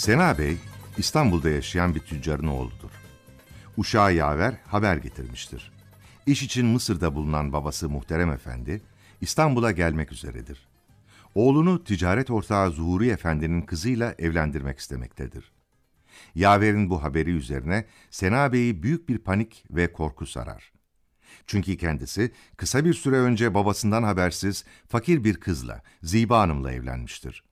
Sena Bey, İstanbul'da yaşayan bir tüccarın oğludur. Uşağı yaver haber getirmiştir. İş için Mısır'da bulunan babası Muhterem Efendi, İstanbul'a gelmek üzeredir. Oğlunu ticaret ortağı Zuhuri Efendi'nin kızıyla evlendirmek istemektedir. Yaver'in bu haberi üzerine Sena Bey'i büyük bir panik ve korku sarar. Çünkü kendisi kısa bir süre önce babasından habersiz fakir bir kızla, Ziba Hanım'la evlenmiştir.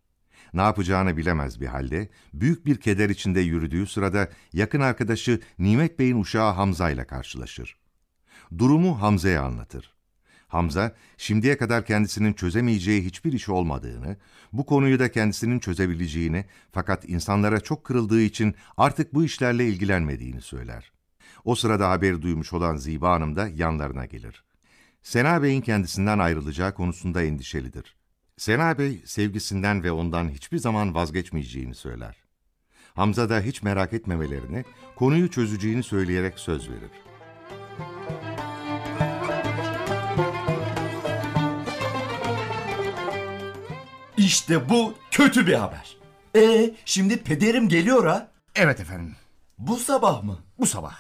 Ne yapacağını bilemez bir halde, büyük bir keder içinde yürüdüğü sırada yakın arkadaşı Nimet Bey'in uşağı Hamza ile karşılaşır. Durumu Hamza'ya anlatır. Hamza, şimdiye kadar kendisinin çözemeyeceği hiçbir iş olmadığını, bu konuyu da kendisinin çözebileceğini fakat insanlara çok kırıldığı için artık bu işlerle ilgilenmediğini söyler. O sırada haberi duymuş olan Ziba Hanım da yanlarına gelir. Sena Bey'in kendisinden ayrılacağı konusunda endişelidir. Sena Bey sevgisinden ve ondan hiçbir zaman vazgeçmeyeceğini söyler. Hamza da hiç merak etmemelerini, konuyu çözeceğini söyleyerek söz verir. İşte bu kötü bir haber. E şimdi pederim geliyor ha. Evet efendim. Bu sabah mı? Bu sabah.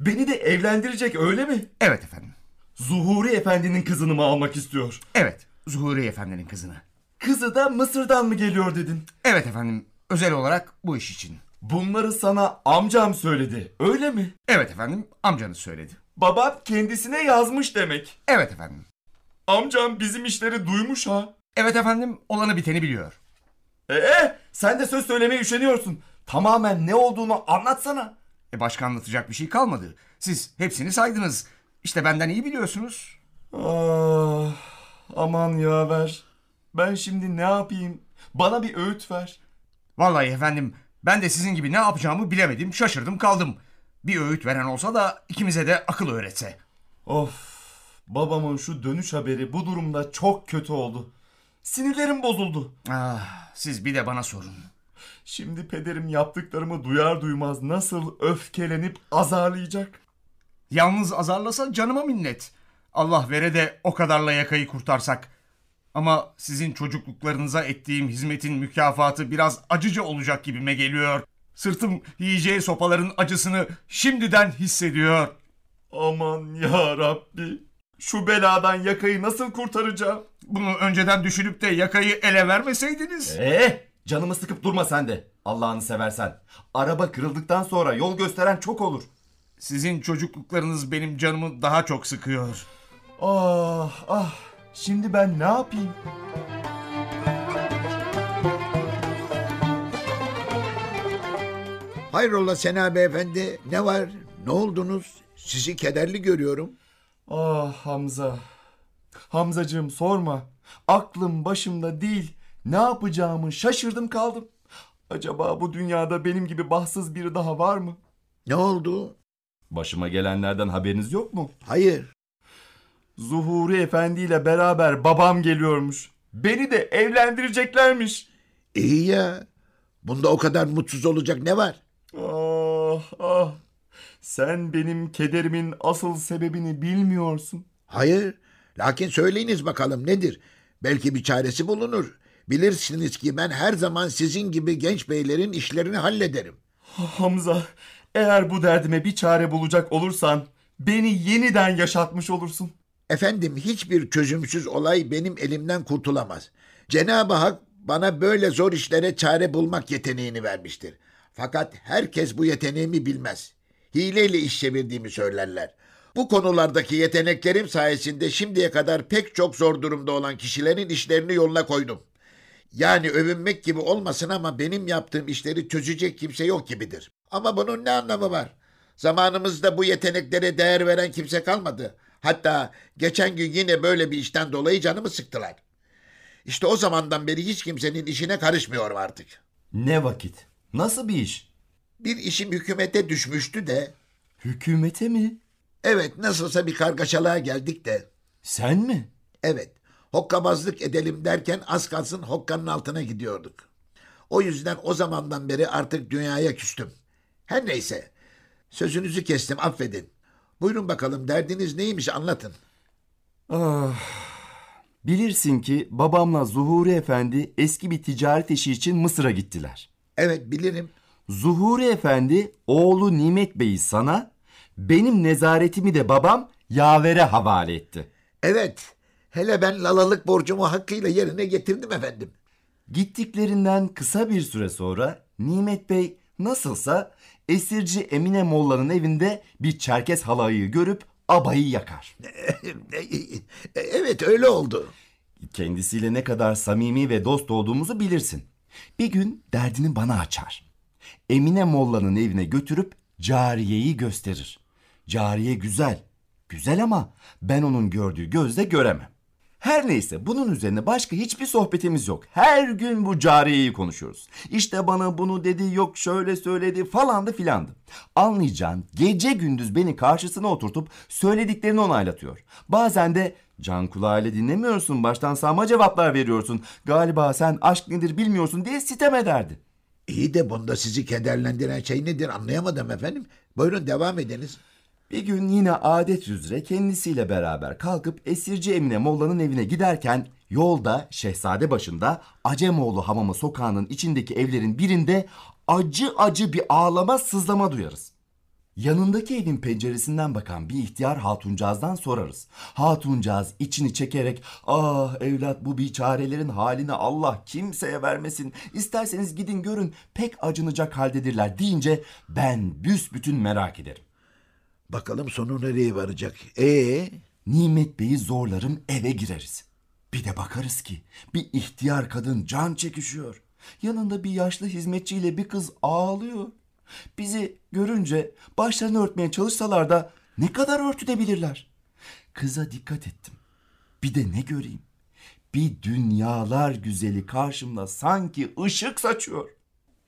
Beni de evlendirecek öyle mi? Evet efendim. Zuhuri Efendi'nin kızını mı almak istiyor? Evet. Zuhuri Efendi'nin kızını. Kızı da Mısır'dan mı geliyor dedin? Evet efendim. Özel olarak bu iş için. Bunları sana amcam söyledi. Öyle mi? Evet efendim. Amcanız söyledi. Babam kendisine yazmış demek. Evet efendim. Amcam bizim işleri duymuş ha. Evet efendim. Olanı biteni biliyor. Ee, sen de söz söylemeye üşeniyorsun. Tamamen ne olduğunu anlatsana. E başka anlatacak bir şey kalmadı. Siz hepsini saydınız. İşte benden iyi biliyorsunuz. Ah, aman yaver. Ben şimdi ne yapayım? Bana bir öğüt ver. Vallahi efendim ben de sizin gibi ne yapacağımı bilemedim. Şaşırdım kaldım. Bir öğüt veren olsa da ikimize de akıl öğretse. Of, babamın şu dönüş haberi bu durumda çok kötü oldu. Sinirlerim bozuldu. Ah, siz bir de bana sorun. Şimdi pederim yaptıklarımı duyar duymaz nasıl öfkelenip azarlayacak. Yalnız azarlasa canıma minnet. Allah vere de o kadarla yakayı kurtarsak. Ama sizin çocukluklarınıza ettiğim hizmetin mükafatı biraz acıcı olacak gibime geliyor. Sırtım yiyeceği sopaların acısını şimdiden hissediyor. Aman ya Rabbi. Şu beladan yakayı nasıl kurtaracağım? Bunu önceden düşünüp de yakayı ele vermeseydiniz. Ee, canımı sıkıp durma sen de. Allah'ını seversen. Araba kırıldıktan sonra yol gösteren çok olur. Sizin çocukluklarınız benim canımı daha çok sıkıyor. Ah ah. Şimdi ben ne yapayım? Hayrola Sena beyefendi ne var? Ne oldunuz? Sizi kederli görüyorum. Ah Hamza. Hamzacığım sorma. Aklım başımda değil. Ne yapacağımı şaşırdım kaldım. Acaba bu dünyada benim gibi bahtsız biri daha var mı? Ne oldu? Başıma gelenlerden haberiniz yok mu? Hayır. Zuhuri Efendi ile beraber babam geliyormuş. Beni de evlendireceklermiş. İyi ya. Bunda o kadar mutsuz olacak ne var? Ah ah. Sen benim kederimin asıl sebebini bilmiyorsun. Hayır. Lakin söyleyiniz bakalım nedir? Belki bir çaresi bulunur. Bilirsiniz ki ben her zaman sizin gibi genç beylerin işlerini hallederim. Hamza, eğer bu derdime bir çare bulacak olursan beni yeniden yaşatmış olursun. Efendim hiçbir çözümsüz olay benim elimden kurtulamaz. Cenab-ı Hak bana böyle zor işlere çare bulmak yeteneğini vermiştir. Fakat herkes bu yeteneğimi bilmez. Hileyle iş çevirdiğimi söylerler. Bu konulardaki yeteneklerim sayesinde şimdiye kadar pek çok zor durumda olan kişilerin işlerini yoluna koydum. Yani övünmek gibi olmasın ama benim yaptığım işleri çözecek kimse yok gibidir. Ama bunun ne anlamı var? Zamanımızda bu yeteneklere değer veren kimse kalmadı. Hatta geçen gün yine böyle bir işten dolayı canımı sıktılar. İşte o zamandan beri hiç kimsenin işine karışmıyorum artık. Ne vakit? Nasıl bir iş? Bir işim hükümete düşmüştü de, Hükümete mi? evet nasılsa bir kargaşalığa geldik de, Sen mi? evet hokkabazlık edelim derken az kalsın hokkanın altına gidiyorduk. O yüzden o zamandan beri artık dünyaya küstüm. Her neyse, sözünüzü kestim affedin. Buyurun bakalım derdiniz neymiş anlatın. Ah. Bilirsin ki babamla Zuhuri Efendi eski bir ticaret işi için Mısır'a gittiler. Evet bilirim. Zuhuri Efendi oğlu Nimet Bey'i sana, benim nezaretimi de babam yavere havale etti. Evet. Hele ben lalalık borcumu hakkıyla yerine getirdim efendim. Gittiklerinden kısa bir süre sonra Nimet Bey nasılsa esirci Emine Molla'nın evinde bir Çerkes halayı görüp abayı yakar. evet öyle oldu. Kendisiyle ne kadar samimi ve dost olduğumuzu bilirsin. Bir gün derdini bana açar. Emine Molla'nın evine götürüp cariyeyi gösterir. Cariye güzel. Güzel ama ben onun gördüğü gözle göremem. Her neyse bunun üzerine başka hiçbir sohbetimiz yok. Her gün bu cariyeyi konuşuyoruz. İşte bana bunu dedi yok şöyle söyledi falandı filandı. Anlayacağın gece gündüz beni karşısına oturtup söylediklerini onaylatıyor. Bazen de can kulağıyla dinlemiyorsun baştan sağma cevaplar veriyorsun. Galiba sen aşk nedir bilmiyorsun diye sitem ederdi. İyi de bunda sizi kederlendiren şey nedir anlayamadım efendim. Buyurun devam ediniz. Bir gün yine adet üzere kendisiyle beraber kalkıp esirci Emine Molla'nın evine giderken yolda Şehzade başında Acemoğlu hamamı sokağının içindeki evlerin birinde acı acı bir ağlama sızlama duyarız. Yanındaki evin penceresinden bakan bir ihtiyar hatuncağızdan sorarız. Hatuncağız içini çekerek ah evlat bu biçarelerin halini Allah kimseye vermesin. İsterseniz gidin görün pek acınacak haldedirler deyince ben büsbütün merak ederim. Bakalım sonu nereye varacak. Ee, Nimet Bey'i zorlarım eve gireriz. Bir de bakarız ki bir ihtiyar kadın can çekişiyor. Yanında bir yaşlı hizmetçiyle bir kız ağlıyor. Bizi görünce başlarını örtmeye çalışsalar da ne kadar örtüdebilirler. Kıza dikkat ettim. Bir de ne göreyim? Bir dünyalar güzeli karşımda sanki ışık saçıyor.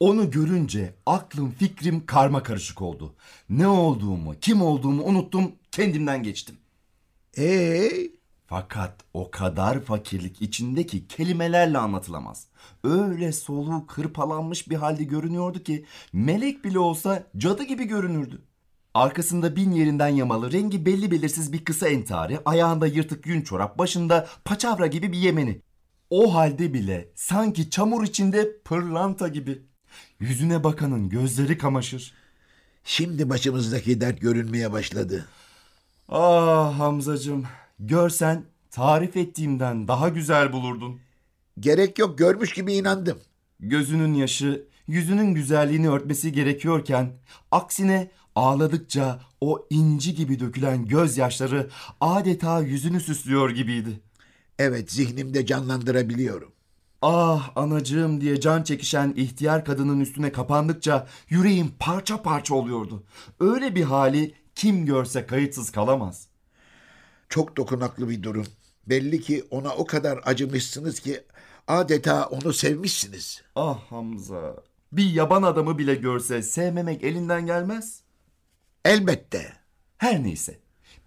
Onu görünce aklım fikrim karma karışık oldu. Ne olduğumu, kim olduğumu unuttum, kendimden geçtim. ee, Fakat o kadar fakirlik içindeki kelimelerle anlatılamaz. Öyle soluğu kırpalanmış bir halde görünüyordu ki melek bile olsa cadı gibi görünürdü. Arkasında bin yerinden yamalı, rengi belli belirsiz bir kısa entari, ayağında yırtık yün çorap, başında paçavra gibi bir yemeni. O halde bile sanki çamur içinde pırlanta gibi. Yüzüne bakanın gözleri kamaşır. şimdi başımızdaki dert görünmeye başladı. Ah Hamzacığım, görsen tarif ettiğimden daha güzel bulurdun. Gerek yok görmüş gibi inandım. Gözünün yaşı yüzünün güzelliğini örtmesi gerekiyorken aksine ağladıkça o inci gibi dökülen gözyaşları adeta yüzünü süslüyor gibiydi. Evet zihnimde canlandırabiliyorum. Ah anacığım diye can çekişen ihtiyar kadının üstüne kapandıkça yüreğim parça parça oluyordu. Öyle bir hali kim görse kayıtsız kalamaz. Çok dokunaklı bir durum. Belli ki ona o kadar acımışsınız ki adeta onu sevmişsiniz. Ah Hamza. Bir yaban adamı bile görse sevmemek elinden gelmez. Elbette. Her neyse.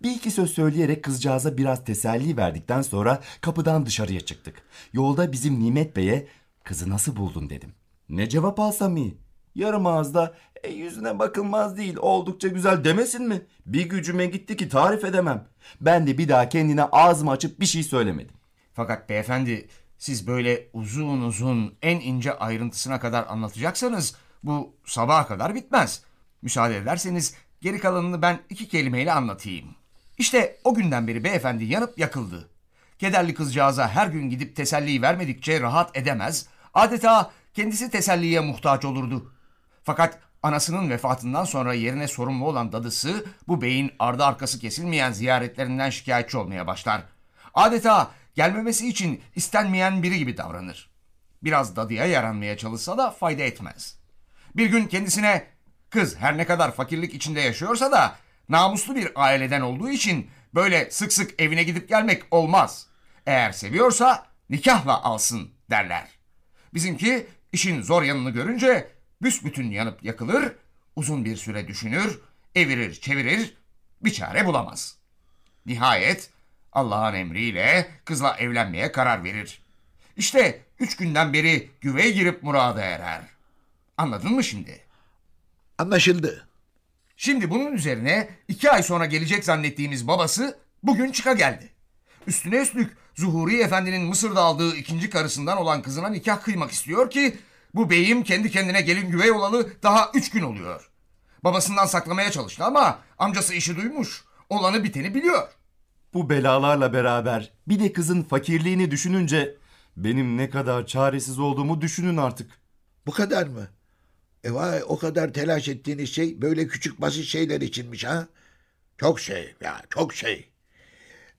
Bir iki söz söyleyerek kızcağıza biraz teselli verdikten sonra kapıdan dışarıya çıktık. Yolda bizim Nimet Bey'e kızı nasıl buldun dedim. Ne cevap alsam iyi? Yarım ağızda e, yüzüne bakılmaz değil oldukça güzel demesin mi? Bir gücüme gitti ki tarif edemem. Ben de bir daha kendine ağzımı açıp bir şey söylemedim. Fakat beyefendi siz böyle uzun uzun en ince ayrıntısına kadar anlatacaksanız bu sabaha kadar bitmez. Müsaade ederseniz geri kalanını ben iki kelimeyle anlatayım. İşte o günden beri beyefendi yanıp yakıldı. Kederli kızcağıza her gün gidip teselli vermedikçe rahat edemez, adeta kendisi teselliye muhtaç olurdu. Fakat anasının vefatından sonra yerine sorumlu olan dadısı bu beyin ardı arkası kesilmeyen ziyaretlerinden şikayetçi olmaya başlar. Adeta gelmemesi için istenmeyen biri gibi davranır. Biraz dadıya yaranmaya çalışsa da fayda etmez. Bir gün kendisine kız her ne kadar fakirlik içinde yaşıyorsa da namuslu bir aileden olduğu için böyle sık sık evine gidip gelmek olmaz. Eğer seviyorsa nikahla alsın derler. Bizimki işin zor yanını görünce büsbütün yanıp yakılır, uzun bir süre düşünür, evirir çevirir, bir çare bulamaz. Nihayet Allah'ın emriyle kızla evlenmeye karar verir. İşte üç günden beri güveye girip murada erer. Anladın mı şimdi? Anlaşıldı. Şimdi bunun üzerine iki ay sonra gelecek zannettiğimiz babası bugün çıka geldi. Üstüne üstlük Zuhuri Efendi'nin Mısır'da aldığı ikinci karısından olan kızına nikah kıymak istiyor ki Bu beyim kendi kendine gelin güvey olalı daha üç gün oluyor. Babasından saklamaya çalıştı ama amcası işi duymuş. Olanı biteni biliyor. Bu belalarla beraber bir de kızın fakirliğini düşününce benim ne kadar çaresiz olduğumu düşünün artık. Bu kadar mı? E vay o kadar telaş ettiğiniz şey böyle küçük basit şeyler içinmiş ha? Çok şey ya çok şey.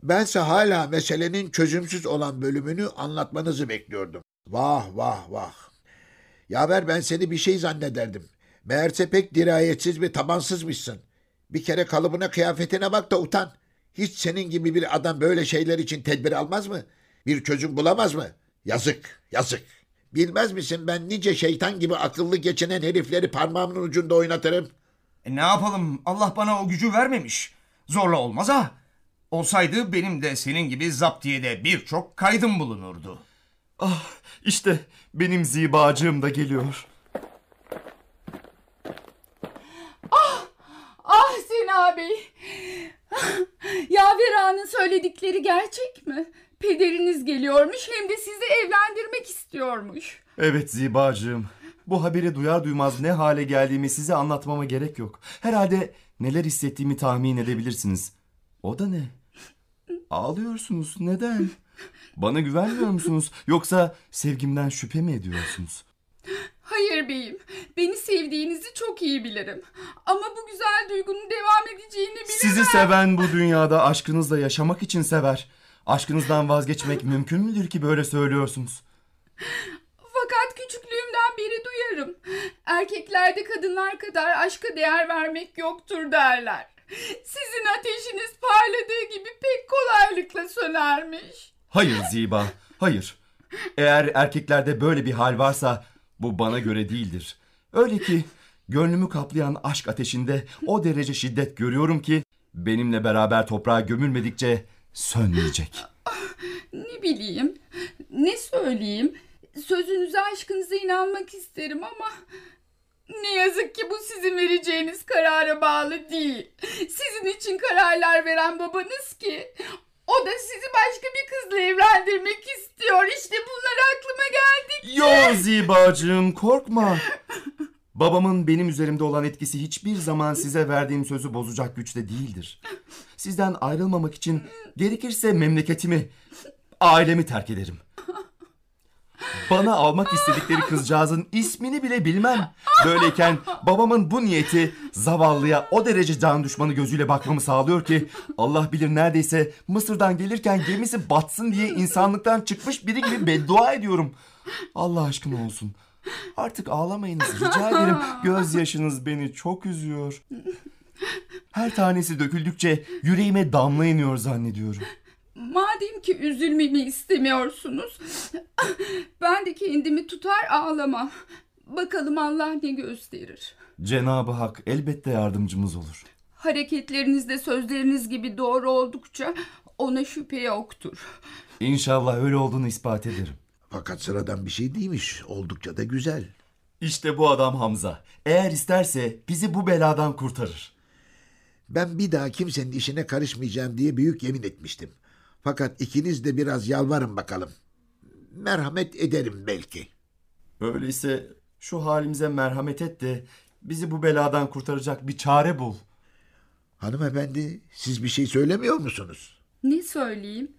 Bense hala meselenin çözümsüz olan bölümünü anlatmanızı bekliyordum. Vah vah vah. Yaver ben seni bir şey zannederdim. Meğerse pek dirayetsiz ve tabansızmışsın. Bir kere kalıbına kıyafetine bak da utan. Hiç senin gibi bir adam böyle şeyler için tedbir almaz mı? Bir çözüm bulamaz mı? Yazık, yazık. Bilmez misin ben nice şeytan gibi akıllı geçinen herifleri parmağımın ucunda oynatırım. E ne yapalım Allah bana o gücü vermemiş. Zorla olmaz ha. Olsaydı benim de senin gibi zaptiyede birçok kaydım bulunurdu. Ah işte benim zibacığım da geliyor. Ah Sena Bey. Yaver Ağa'nın söyledikleri gerçek mi? Pederiniz geliyormuş hem de sizi evlendirmek istiyormuş. Evet zibacığım. Bu haberi duyar duymaz ne hale geldiğimi size anlatmama gerek yok. Herhalde neler hissettiğimi tahmin edebilirsiniz. O da ne? Ağlıyorsunuz. Neden? Bana güvenmiyor musunuz? Yoksa sevgimden şüphe mi ediyorsunuz? Hayır beyim, beni sevdiğinizi çok iyi bilirim. Ama bu güzel duygunun devam edeceğini bilemem. Sizi seven bu dünyada aşkınızla yaşamak için sever. Aşkınızdan vazgeçmek mümkün müdür ki böyle söylüyorsunuz? Fakat küçüklüğümden beri duyarım. Erkeklerde kadınlar kadar aşka değer vermek yoktur derler. Sizin ateşiniz parladığı gibi pek kolaylıkla sönermiş. Hayır Ziba, hayır. Eğer erkeklerde böyle bir hal varsa bu bana göre değildir. Öyle ki gönlümü kaplayan aşk ateşinde o derece şiddet görüyorum ki benimle beraber toprağa gömülmedikçe sönmeyecek. Ne bileyim, ne söyleyeyim? Sözünüze aşkınıza inanmak isterim ama... Ne yazık ki bu sizin vereceğiniz karara bağlı değil. Sizin için kararlar veren babanız ki. O da sizi başka bir kızla evlendirmek istiyor. İşte bunlar aklıma geldi. Yo Zibacığım korkma. Babamın benim üzerimde olan etkisi hiçbir zaman size verdiğim sözü bozacak güçte değildir. Sizden ayrılmamak için gerekirse memleketimi, ailemi terk ederim. Bana almak istedikleri kızcağızın ismini bile bilmem. Böyleyken babamın bu niyeti zavallıya o derece can düşmanı gözüyle bakmamı sağlıyor ki Allah bilir neredeyse Mısır'dan gelirken gemisi batsın diye insanlıktan çıkmış biri gibi beddua ediyorum. Allah aşkına olsun. Artık ağlamayınız rica ederim. Gözyaşınız beni çok üzüyor. Her tanesi döküldükçe yüreğime damla iniyor zannediyorum. Madem ki üzülmemi istemiyorsunuz, ben de kendimi tutar ağlamam. Bakalım Allah ne gösterir. Cenab-ı Hak elbette yardımcımız olur. Hareketleriniz de sözleriniz gibi doğru oldukça ona şüphe yoktur. İnşallah öyle olduğunu ispat ederim. Fakat sıradan bir şey değilmiş. Oldukça da güzel. İşte bu adam Hamza. Eğer isterse bizi bu beladan kurtarır. Ben bir daha kimsenin işine karışmayacağım diye büyük yemin etmiştim. Fakat ikiniz de biraz yalvarın bakalım. Merhamet ederim belki. Öyleyse şu halimize merhamet et de bizi bu beladan kurtaracak bir çare bul. Hanımefendi siz bir şey söylemiyor musunuz? Ne söyleyeyim?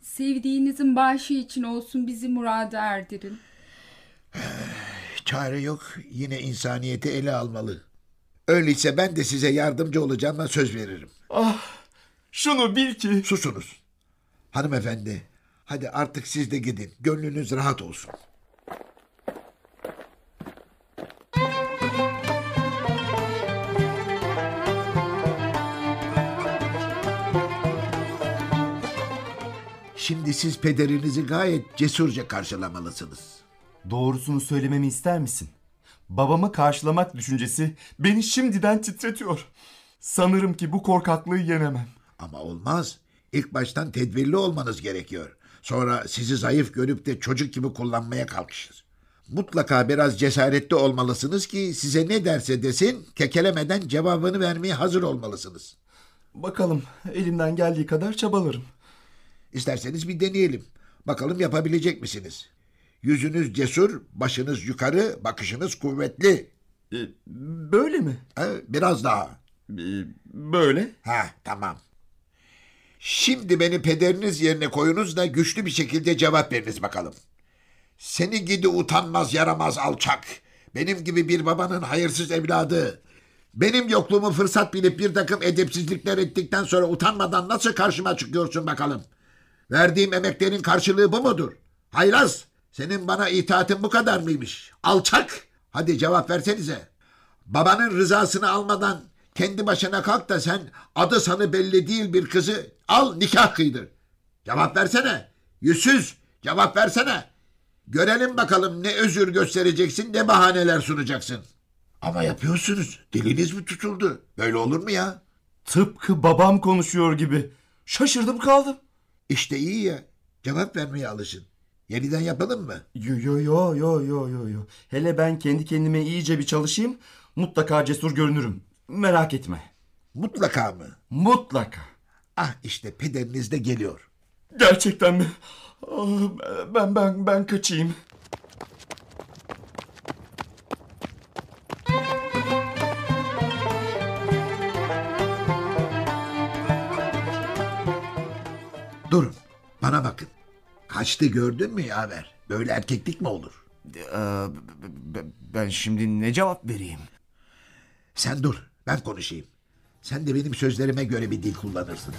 Sevdiğinizin başı için olsun bizi murada erdirin. Çare yok yine insaniyeti ele almalı. Öyleyse ben de size yardımcı olacağıma söz veririm. Şunu bil ki... Susunuz. Hanımefendi hadi artık siz de gidin. Gönlünüz rahat olsun. Şimdi siz pederinizi gayet cesurca karşılamalısınız. Doğrusunu söylememi ister misin? Babamı karşılamak düşüncesi beni şimdiden titretiyor. Sanırım ki bu korkaklığı yenemem. Ama olmaz. İlk baştan tedbirli olmanız gerekiyor. Sonra sizi zayıf görüp de çocuk gibi kullanmaya kalkışır. Mutlaka biraz cesaretli olmalısınız ki size ne derse desin kekelemeden cevabını vermeye hazır olmalısınız. Bakalım elimden geldiği kadar çabalarım. İsterseniz bir deneyelim. Bakalım yapabilecek misiniz? Yüzünüz cesur, başınız yukarı, bakışınız kuvvetli. Ee, böyle mi? Ha, biraz daha. Ee, böyle. Ha tamam. Şimdi beni pederiniz yerine koyunuz da güçlü bir şekilde cevap veriniz bakalım. Seni gidi utanmaz yaramaz alçak. Benim gibi bir babanın hayırsız evladı. Benim yokluğumu fırsat bilip bir takım edepsizlikler ettikten sonra utanmadan nasıl karşıma çıkıyorsun bakalım. Verdiğim emeklerin karşılığı bu mudur? Haylaz, senin bana itaatin bu kadar mıymış? Alçak! Hadi cevap versenize. Babanın rızasını almadan kendi başına kalk da sen adı sanı belli değil bir kızı al nikah kıydır. Cevap versene. Yüzsüz cevap versene. Görelim bakalım ne özür göstereceksin ne bahaneler sunacaksın. Ama yapıyorsunuz. Diliniz mi tutuldu? Böyle olur mu ya? Tıpkı babam konuşuyor gibi. Şaşırdım kaldım. İşte iyi ya. Cevap vermeye alışın. Yeniden yapalım mı? Yo yo yo yo yo yo yo. Hele ben kendi kendime iyice bir çalışayım. Mutlaka cesur görünürüm. Merak etme. Mutlaka mı? Mutlaka. Ah işte pederiniz de geliyor. Gerçekten mi? Ah, Ben ben ben kaçayım. Bana bakın. Kaçtı gördün mü yaver? Böyle erkeklik mi olur? Ee, ben şimdi ne cevap vereyim? Sen dur. Ben konuşayım. Sen de benim sözlerime göre bir dil kullanırsın.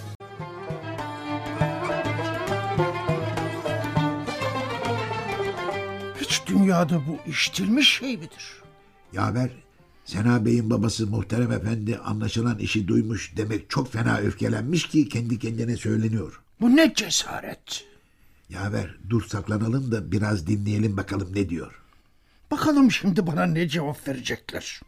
Hiç dünyada bu işitilmiş şey midir? Yaver, Sena Bey'in babası Muhterem Efendi anlaşılan işi duymuş demek çok fena öfkelenmiş ki kendi kendine söyleniyor. Bu ne cesaret? Yaver dur saklanalım da biraz dinleyelim bakalım ne diyor. Bakalım şimdi bana ne cevap verecekler?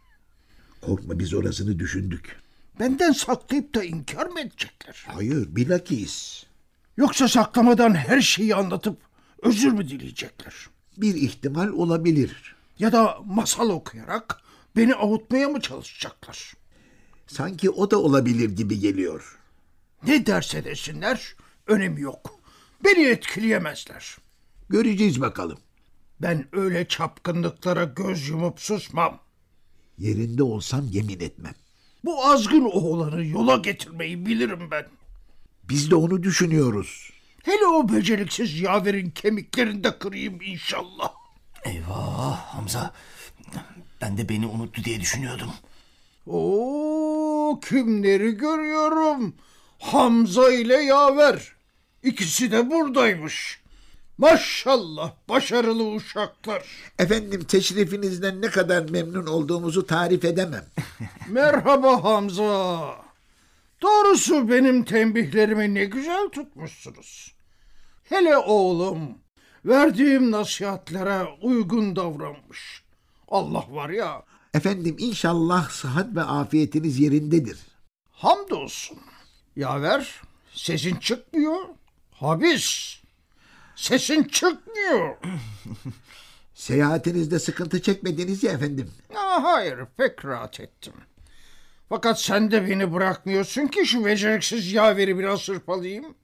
Korkma biz orasını düşündük. Benden saklayıp da inkar mı edecekler? Hayır bilakis. Yoksa saklamadan her şeyi anlatıp özür mü dileyecekler? Bir ihtimal olabilir. Ya da masal okuyarak beni avutmaya mı çalışacaklar? Sanki o da olabilir gibi geliyor. Ne derse desinler önemi yok. Beni etkileyemezler. Göreceğiz bakalım. Ben öyle çapkınlıklara göz yumup susmam. Yerinde olsam yemin etmem. Bu azgın oğlanı yola getirmeyi bilirim ben. Biz de onu düşünüyoruz. Hele o beceriksiz yaverin kemiklerini de kırayım inşallah. Eyvah Hamza. Ben de beni unuttu diye düşünüyordum. Oo kimleri görüyorum. Hamza ile yaver. İkisi de buradaymış. Maşallah başarılı uşaklar. Efendim teşrifinizden ne kadar memnun olduğumuzu tarif edemem. Merhaba Hamza. Doğrusu benim tembihlerimi ne güzel tutmuşsunuz. Hele oğlum verdiğim nasihatlere uygun davranmış. Allah var ya Efendim inşallah sıhhat ve afiyetiniz yerindedir. hamdolsun. Yaver sesin çıkmıyor. Habis. Sesin çıkmıyor. Seyahatinizde sıkıntı çekmediniz ya efendim. Aa, hayır pek rahat ettim. Fakat sen de beni bırakmıyorsun ki şu beceriksiz yaveri biraz hırpalayayım.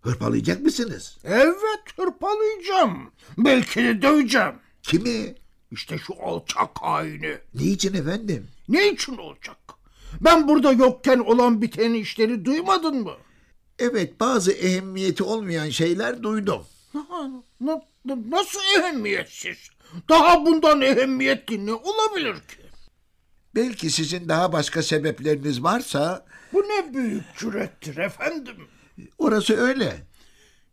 Hırpalayacak mısınız? Evet hırpalayacağım. Belki de döveceğim. Kimi? İşte şu alçak haini. Niçin efendim? Ne için olacak? Ben burada yokken olan biten işleri duymadın mı? Evet bazı ehemmiyeti olmayan şeyler duydum. Na- na- nasıl ehemmiyetsiz? Daha bundan ehemmiyetli ne olabilir ki? Belki sizin daha başka sebepleriniz varsa Bu ne büyük cürettir efendim. orası öyle.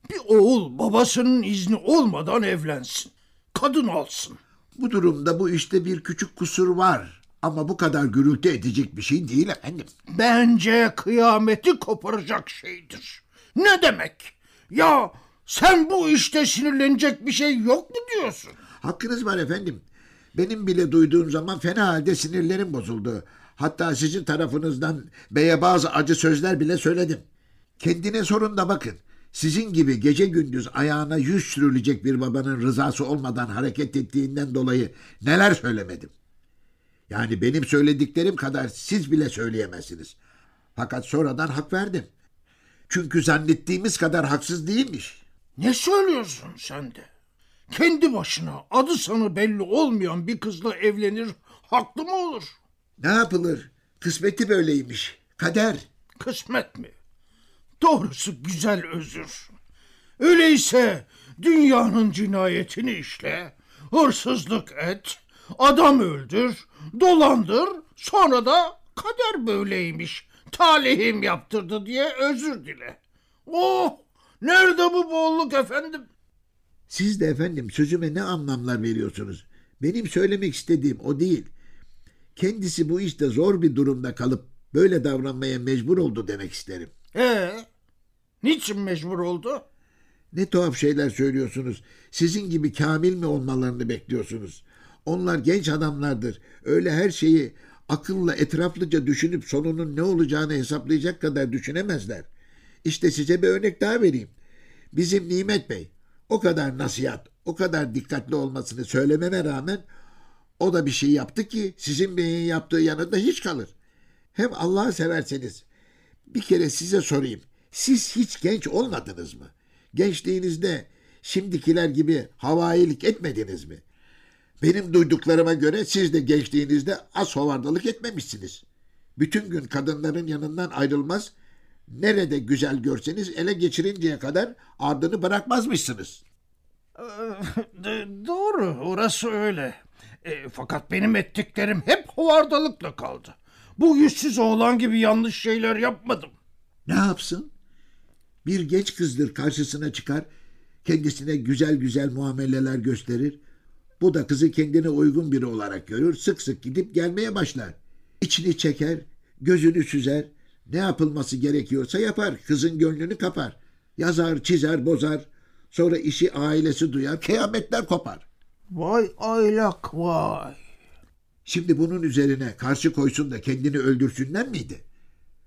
Bir oğul babasının izni olmadan evlensin. Kadın alsın. Bu durumda bu işte bir küçük kusur var. Ama bu kadar gürültü edecek bir şey değil efendim. Bence kıyameti koparacak şeydir. Ne demek? Ya sen bu işte sinirlenecek bir şey yok mu diyorsun? Hakkınız var efendim. Benim bile duyduğum zaman fena halde sinirlerim bozuldu. Hatta sizin tarafınızdan beye bazı acı sözler bile söyledim. Kendine sorun da bakın. Sizin gibi gece gündüz ayağına yüz sürülecek bir babanın rızası olmadan hareket ettiğinden dolayı neler söylemedim. Yani benim söylediklerim kadar siz bile söyleyemezsiniz. Fakat sonradan hak verdim. Çünkü zannettiğimiz kadar haksız değilmiş. Ne söylüyorsun sen de? kendi başına adı sanı belli olmayan bir kızla evlenir haklı mı olur? Ne yapılır? Kısmeti böyleymiş. Kader. Kısmet mi? Doğrusu güzel özür. Öyleyse dünyanın cinayetini işle, hırsızlık et, adam öldür, dolandır, sonra da kader böyleymiş, talihim yaptırdı diye özür dile. Oh, nerede bu bolluk efendim? Siz de efendim sözüme ne anlamlar veriyorsunuz? Benim söylemek istediğim o değil. Kendisi bu işte zor bir durumda kalıp böyle davranmaya mecbur oldu demek isterim. Ee, niçin mecbur oldu? Ne tuhaf şeyler söylüyorsunuz. Sizin gibi kamil mi olmalarını bekliyorsunuz? Onlar genç adamlardır. Öyle her şeyi akılla etraflıca düşünüp sonunun ne olacağını hesaplayacak kadar düşünemezler. İşte size bir örnek daha vereyim. Bizim Nimet Bey o kadar nasihat, o kadar dikkatli olmasını söylememe rağmen o da bir şey yaptı ki sizin beyin yaptığı yanında hiç kalır. Hem Allah'ı severseniz bir kere size sorayım. Siz hiç genç olmadınız mı? Gençliğinizde şimdikiler gibi havailik etmediniz mi? Benim duyduklarıma göre siz de gençliğinizde az hovardalık etmemişsiniz. Bütün gün kadınların yanından ayrılmaz, nerede güzel görseniz ele geçirinceye kadar ardını bırakmazmışsınız. D- doğru, orası öyle. E, fakat benim ettiklerim hep hovardalıkla kaldı. Bu yüzsüz oğlan gibi yanlış şeyler yapmadım. Ne yapsın? Bir genç kızdır karşısına çıkar, kendisine güzel güzel muameleler gösterir. Bu da kızı kendine uygun biri olarak görür, sık sık gidip gelmeye başlar. İçini çeker, gözünü süzer, ne yapılması gerekiyorsa yapar, kızın gönlünü kapar. Yazar, çizer, bozar. Sonra işi ailesi duyar, kıyametler kopar. Vay aylak vay. Şimdi bunun üzerine karşı koysun da kendini öldürsünler miydi?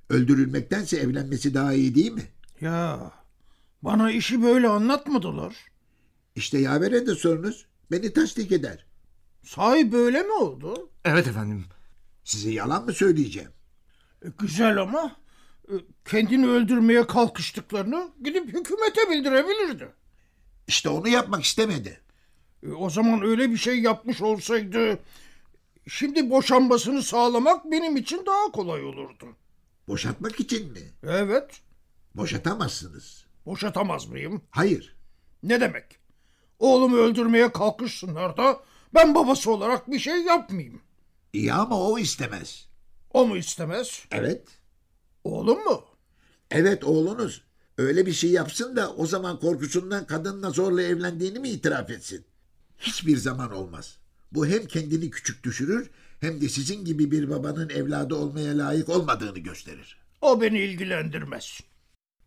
Öldürülmektense evlenmesi daha iyi değil mi? Ya bana işi böyle anlatmadılar. İşte yavere de sorunuz beni tasdik eder. Sahi böyle mi oldu? Evet efendim. Size yalan mı söyleyeceğim? E, güzel ama e, kendini öldürmeye kalkıştıklarını gidip hükümete bildirebilirdi. İşte onu yapmak istemedi. E, o zaman öyle bir şey yapmış olsaydı şimdi boşanmasını sağlamak benim için daha kolay olurdu. Boşatmak için mi? Evet, Boşatamazsınız. boşatamaz mıyım? Hayır. Ne demek? Oğlumu öldürmeye kalkışsınlar da ben babası olarak bir şey yapmayayım. İyi ama o istemez. O mu istemez? Evet. Oğlum mu? Evet oğlunuz. Öyle bir şey yapsın da o zaman korkusundan kadınla zorla evlendiğini mi itiraf etsin? Hiçbir zaman olmaz. Bu hem kendini küçük düşürür hem de sizin gibi bir babanın evladı olmaya layık olmadığını gösterir. O beni ilgilendirmez.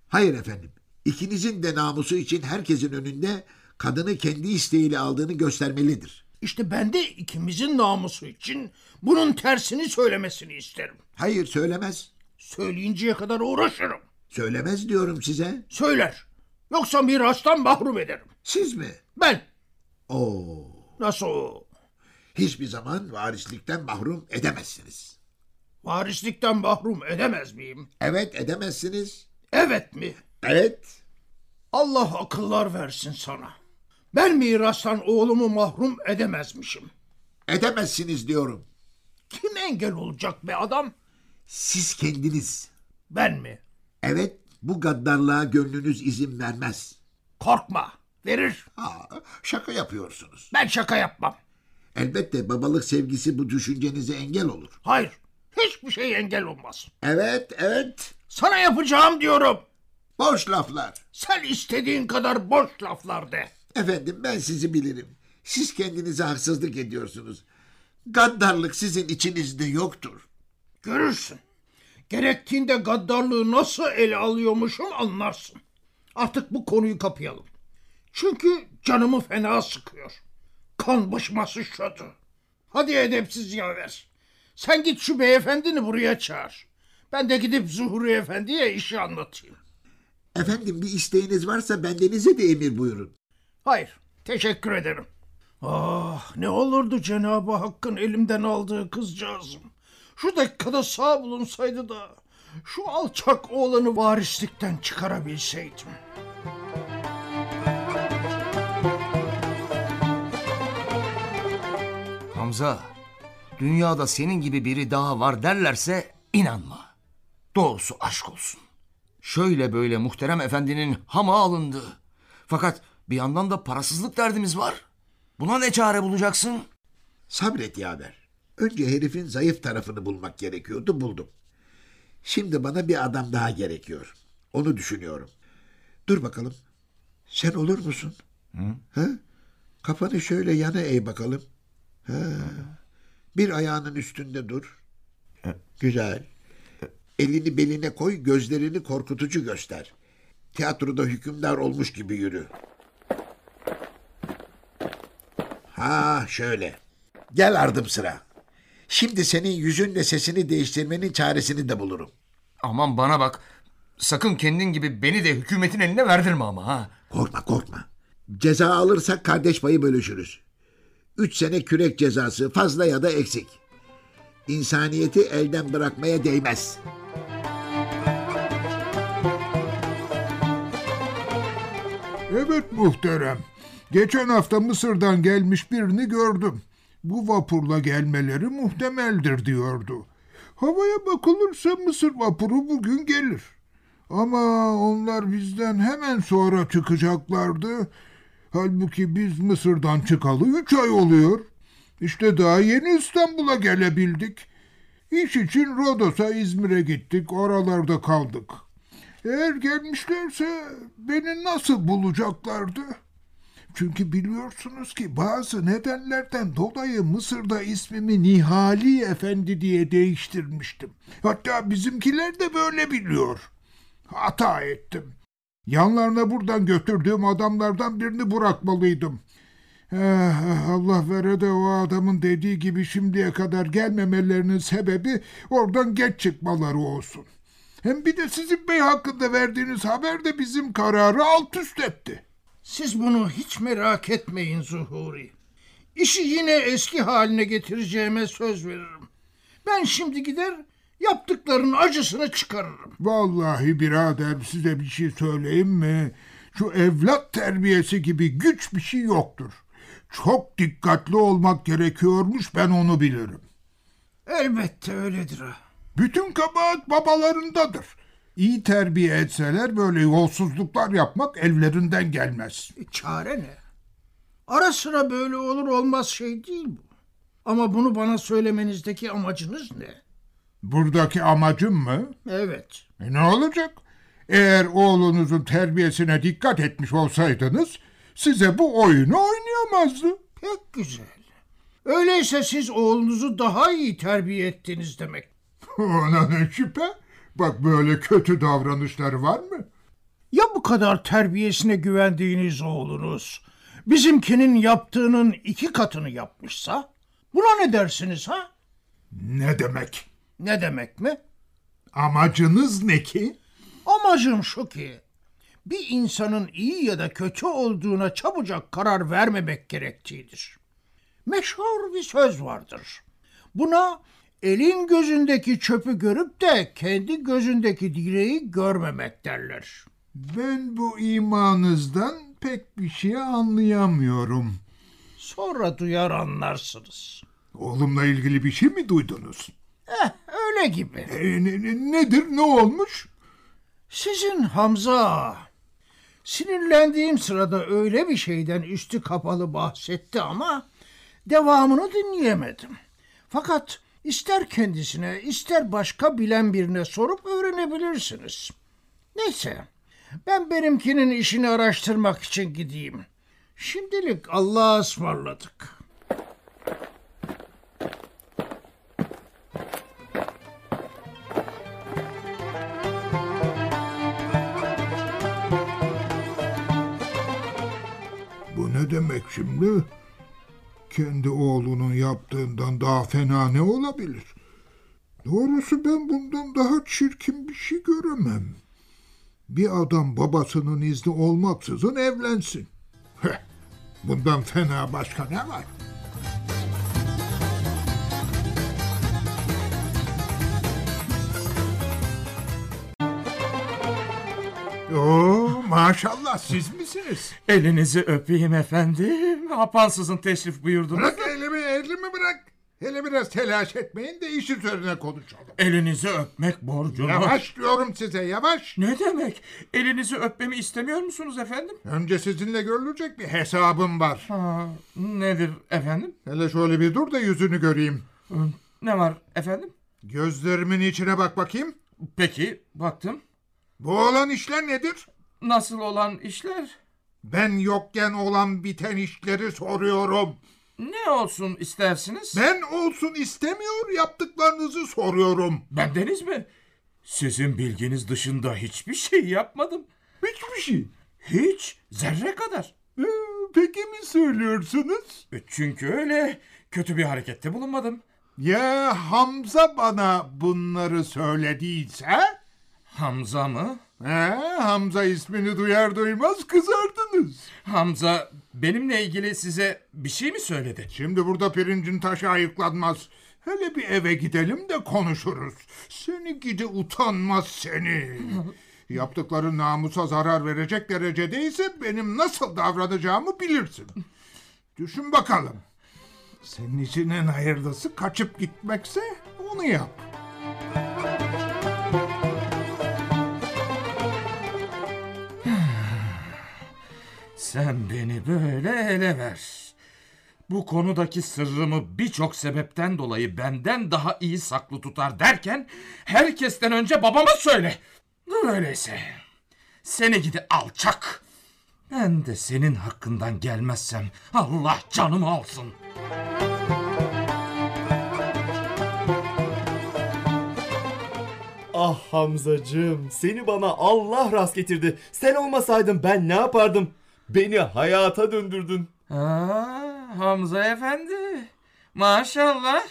Hayır efendim. İkinizin de namusu için herkesin önünde kadını kendi isteğiyle aldığını göstermelidir. İşte ben de ikimizin namusu için bunun tersini söylemesini isterim. Hayır söylemez. Söyleyinceye kadar uğraşırım. Söylemez diyorum size. Söyler. Yoksa mirastan mahrum ederim. Siz mi? Ben. Oo. Nasıl? Hiçbir zaman varislikten mahrum edemezsiniz. Varislikten mahrum edemez miyim? Evet edemezsiniz. Evet mi? Evet. Allah akıllar versin sana. Ben mirastan oğlumu mahrum edemezmişim. Edemezsiniz diyorum. Kim engel olacak be adam? Siz kendiniz. Ben mi? Evet bu gaddarlığa gönlünüz izin vermez. Korkma. Verir. Ha, şaka yapıyorsunuz. Ben şaka yapmam. Elbette babalık sevgisi bu düşüncenize engel olur. Hayır. Hiçbir şey engel olmaz. Evet evet. Sana yapacağım diyorum. Boş laflar. Sen istediğin kadar boş laflar de. Efendim ben sizi bilirim. Siz kendinize haksızlık ediyorsunuz. Gaddarlık sizin içinizde yoktur. Görürsün. Gerektiğinde gaddarlığı nasıl ele alıyormuşum anlarsın. Artık bu konuyu kapayalım. Çünkü canımı fena sıkıyor. Kan başıma sıçradı. Hadi edepsiz yaver. Sen git şu beyefendini buraya çağır. Ben de gidip Zuhuri Efendi'ye işi anlatayım. Efendim bir isteğiniz varsa bendenize de emir buyurun. Hayır, teşekkür ederim. Ah, ne olurdu Cenab-ı Hakk'ın elimden aldığı kızcağızım. Şu dakikada sağ bulunsaydı da şu alçak oğlanı varislikten çıkarabilseydim. Hamza, dünyada senin gibi biri daha var derlerse inanma. Doğrusu aşk olsun. Şöyle böyle muhterem efendinin hama alındı. Fakat bir yandan da parasızlık derdimiz var. Buna ne çare bulacaksın? Sabret yaver. Önce herifin zayıf tarafını bulmak gerekiyordu buldum. Şimdi bana bir adam daha gerekiyor. Onu düşünüyorum. Dur bakalım. Sen olur musun? Ha? Kafanı şöyle yana eğ bakalım. Ha. Bir ayağının üstünde dur. Güzel. Elini beline koy, gözlerini korkutucu göster. Tiyatroda hükümdar olmuş gibi yürü. Ha şöyle. Gel ardım sıra. Şimdi senin yüzünle sesini değiştirmenin çaresini de bulurum. Aman bana bak. Sakın kendin gibi beni de hükümetin eline verdirme ama ha. Korkma korkma. Ceza alırsak kardeş payı bölüşürüz. Üç sene kürek cezası fazla ya da eksik. İnsaniyeti elden bırakmaya değmez. Evet muhterem. Geçen hafta Mısır'dan gelmiş birini gördüm. Bu vapurla gelmeleri muhtemeldir diyordu. Havaya bakılırsa Mısır vapuru bugün gelir. Ama onlar bizden hemen sonra çıkacaklardı. Halbuki biz Mısır'dan çıkalı üç ay oluyor. İşte daha yeni İstanbul'a gelebildik. İş için Rodos'a İzmir'e gittik, oralarda kaldık. Eğer gelmişlerse beni nasıl bulacaklardı? Çünkü biliyorsunuz ki bazı nedenlerden dolayı Mısır'da ismimi Nihali Efendi diye değiştirmiştim. Hatta bizimkiler de böyle biliyor. Hata ettim. Yanlarına buradan götürdüğüm adamlardan birini bırakmalıydım. Eh, Allah vere de o adamın dediği gibi şimdiye kadar gelmemelerinin sebebi oradan geç çıkmaları olsun. Hem bir de sizin bey hakkında verdiğiniz haber de bizim kararı alt üst etti. Siz bunu hiç merak etmeyin Zuhuri. İşi yine eski haline getireceğime söz veririm. Ben şimdi gider yaptıklarının acısını çıkarırım. Vallahi birader size bir şey söyleyeyim mi? Şu evlat terbiyesi gibi güç bir şey yoktur. Çok dikkatli olmak gerekiyormuş ben onu bilirim. Elbette öyledir ha. Bütün kabahat babalarındadır. İyi terbiye etseler böyle yolsuzluklar yapmak ellerinden gelmez. E, çare ne? Ara sıra böyle olur olmaz şey değil bu. Ama bunu bana söylemenizdeki amacınız ne? Buradaki amacım mı? Evet. E ne olacak? Eğer oğlunuzun terbiyesine dikkat etmiş olsaydınız size bu oyunu oynayamazdı. Pek güzel. Öyleyse siz oğlunuzu daha iyi terbiye ettiniz demek. Ona ne şüphe? Bak böyle kötü davranışları var mı? Ya bu kadar terbiyesine güvendiğiniz oğlunuz bizimkinin yaptığının iki katını yapmışsa? Buna ne dersiniz ha? Ne demek? Ne demek mi? Amacınız ne ki? Amacım şu ki bir insanın iyi ya da kötü olduğuna çabucak karar vermemek gerektiğidir. Meşhur bir söz vardır. Buna elin gözündeki çöpü görüp de kendi gözündeki direği görmemek derler. Ben bu imanınızdan pek bir şey anlayamıyorum. Sonra duyar anlarsınız. Oğlumla ilgili bir şey mi duydunuz? Eh öyle gibi. E, ne- ne- nedir ne olmuş? Sizin Hamza sinirlendiğim sırada öyle bir şeyden üstü kapalı bahsetti ama devamını dinleyemedim. Fakat ister kendisine ister başka bilen birine sorup öğrenebilirsiniz. Neyse ben benimkinin işini araştırmak için gideyim. Şimdilik Allah'a ısmarladık. Bu ne demek şimdi? Kendi oğlunun yaptığından daha fena ne olabilir? Doğrusu ben bundan daha çirkin bir şey göremem. Bir adam babasının izni olmaksızın evlensin. Heh, bundan fena başka ne var? Oo, maşallah siz misiniz? Elinizi öpeyim efendim. Apansızın teşrif buyurdunuz. Bırak elimi elimi bırak. Hele biraz telaş etmeyin de iş üzerine konuşalım. Elinizi öpmek borcunu. Yavaş diyorum size yavaş. Ne demek? Elinizi öpmemi istemiyor musunuz efendim? Önce sizinle görülecek bir hesabım var. Ha, nedir efendim? Hele şöyle bir dur da yüzünü göreyim. Ne var efendim? Gözlerimin içine bak bakayım. Peki baktım. Bu olan işler nedir? Nasıl olan işler? Ben yokken olan biten işleri soruyorum. Ne olsun istersiniz? Ben olsun istemiyor yaptıklarınızı soruyorum. Bendeniz mi? Sizin bilginiz dışında hiçbir şey yapmadım. Hiçbir şey. Hiç zerre kadar. Ee, peki mi söylüyorsunuz? E, Çünkü öyle kötü bir harekette bulunmadım. Ya Hamza bana bunları söylediyse? Hamza mı? He, Hamza ismini duyar duymaz kızardınız. Hamza benimle ilgili size bir şey mi söyledi? Şimdi burada pirincin taşı ayıklanmaz. Hele bir eve gidelim de konuşuruz. Seni gidi utanmaz seni. Yaptıkları namusa zarar verecek derecedeyse benim nasıl davranacağımı bilirsin. Düşün bakalım. Senin için en hayırlısı kaçıp gitmekse onu yap. Sen beni böyle ele ver. Bu konudaki sırrımı birçok sebepten dolayı benden daha iyi saklı tutar derken herkesten önce babama söyle. Dur öyleyse. Seni gidi alçak. Ben de senin hakkından gelmezsem Allah canımı alsın. Ah Hamzacığım seni bana Allah rast getirdi. Sen olmasaydın ben ne yapardım? Beni hayata döndürdün. Aa, Hamza Efendi. Maşallah.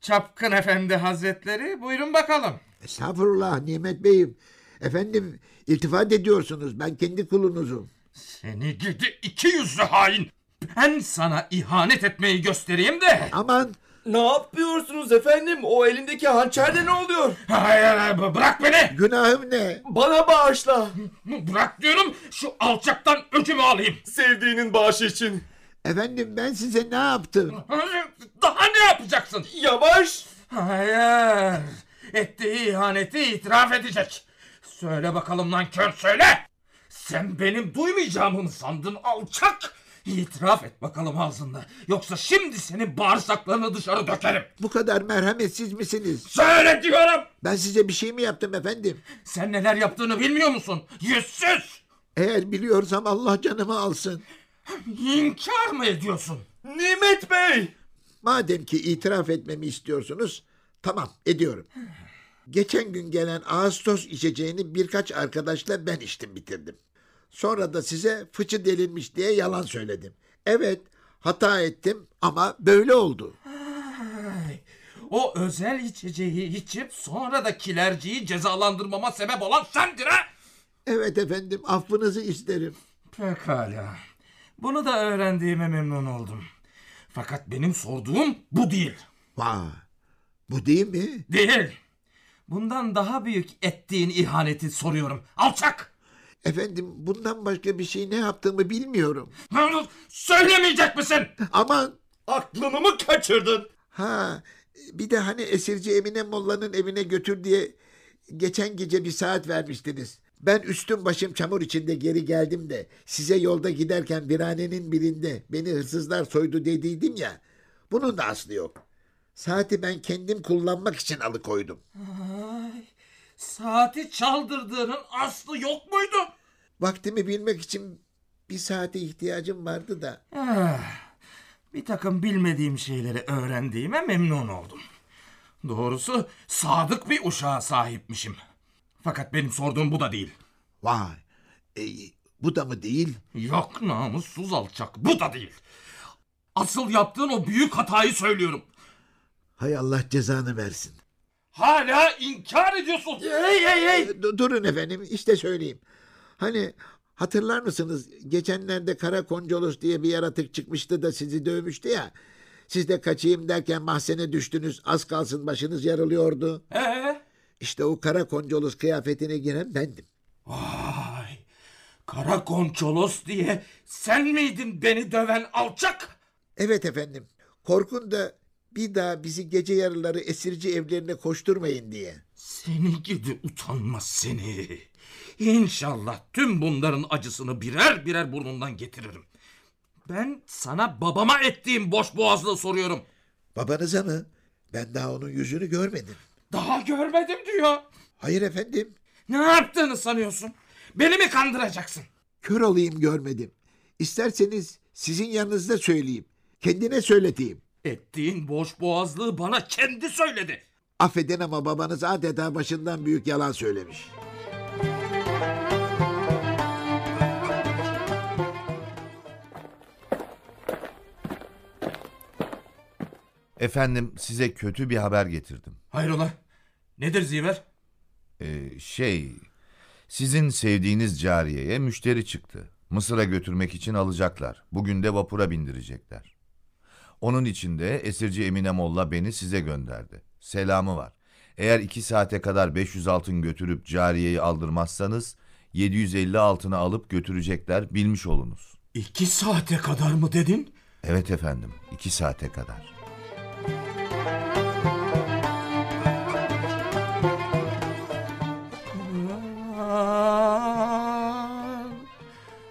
Çapkın Efendi Hazretleri buyurun bakalım. Estağfurullah Nimet Bey'im. Efendim iltifat ediyorsunuz. Ben kendi kulunuzum. Seni gidi iki yüzlü hain. Ben sana ihanet etmeyi göstereyim de. Aman Ne yapıyorsunuz efendim? O elindeki hançerde ne oluyor? Hayır, hayır, bırak beni. günahım ne? Bana bağışla. Bırak diyorum şu alçaktan öcümü alayım. Sevdiğinin bağışı için. Efendim ben size ne yaptım? Daha ne yapacaksın? Yavaş. Hayır. Ettiği ihaneti itiraf edecek. Söyle bakalım lan kör söyle. Sen benim duymayacağımı mı sandın alçak? İtiraf et bakalım ağzında. Yoksa şimdi senin bağırsaklarını dışarı dökerim. Bu kadar merhametsiz misiniz? Söyle diyorum. Ben size bir şey mi yaptım efendim? Sen neler yaptığını bilmiyor musun? Yüzsüz. Eğer biliyorsam Allah canımı alsın. İnkar mı ediyorsun? Nimet Bey. Madem ki itiraf etmemi istiyorsunuz, tamam ediyorum. Geçen gün gelen Ağustos içeceğini birkaç arkadaşla ben içtim bitirdim. Sonra da size fıçı delinmiş diye yalan söyledim. Evet, hata ettim ama böyle oldu. Ay, O özel içeceği içip sonra da kilerciyi cezalandırmama sebep olan sendin ha? Evet efendim, affınızı isterim. Pekala. Bunu da öğrendiğime memnun oldum. Fakat benim sorduğum bu değil. Vay, bu değil mi? Değil. Bundan daha büyük ettiğin ihaneti soruyorum. Alçak! Efendim bundan başka bir şey ne yaptığımı bilmiyorum. Söylemeyecek misin? Aman Aklını mı kaçırdın? Ha, bir de hani esirci Emine Molla'nın evine götür diye geçen gece bir saat vermiştiniz. Ben üstüm başım çamur içinde geri geldim de size yolda giderken viranenin birinde beni hırsızlar soydu dediydim ya. Bunun da aslı yok. Saati ben kendim kullanmak için alıkoydum. Ay, saati çaldırdığının aslı yok muydu? Vaktimi bilmek için bir saate ihtiyacım vardı da. Ah, bir takım bilmediğim şeyleri öğrendiğime memnun oldum. Doğrusu sadık bir uşağa sahipmişim. Fakat benim sorduğum bu da değil. Vay, e, bu da mı değil? Yok namussuz alçak bu da değil. Asıl yaptığın o büyük hatayı söylüyorum. Hay Allah cezanı versin. Hala inkar ediyorsun. Hey hey hey. Du- Durun efendim işte söyleyeyim. Hani hatırlar mısınız geçenlerde Kara Koncolos diye bir yaratık çıkmıştı da sizi dövmüştü ya. Siz de kaçayım derken mahzene düştünüz az kalsın başınız yarılıyordu. Ee? İşte o Kara Koncolos kıyafetine giren bendim. Vay. Kara konçolos diye sen miydin beni döven alçak? Evet efendim Korkun da bir daha bizi gece yarıları esirci evlerine koşturmayın diye. Seni gidi utanmaz seni. İnşallah tüm bunların acısını birer birer burnundan getiririm. Ben sana babama ettiğim boş boğazlığı soruyorum. Babanıza mı? Ben daha onun yüzünü görmedim. Daha görmedim diyor. Hayır efendim. Ne yaptığını sanıyorsun? Beni mi kandıracaksın? Kör olayım görmedim. İsterseniz sizin yanınızda söyleyeyim. Kendine söyleteyim. Ettiğin boş boğazlığı bana kendi söyledi. Affedin ama babanız adeta başından büyük yalan söylemiş. Efendim size kötü bir haber getirdim. Hayrola? Nedir Ziver? Ee, şey, sizin sevdiğiniz cariyeye müşteri çıktı. Mısır'a götürmek için alacaklar. Bugün de vapura bindirecekler. Onun için de esirci Emine Molla beni size gönderdi. Selamı var. Eğer iki saate kadar 500 altın götürüp cariyeyi aldırmazsanız 750 altını alıp götürecekler bilmiş olunuz. İki saate kadar mı dedin? Evet efendim iki saate kadar.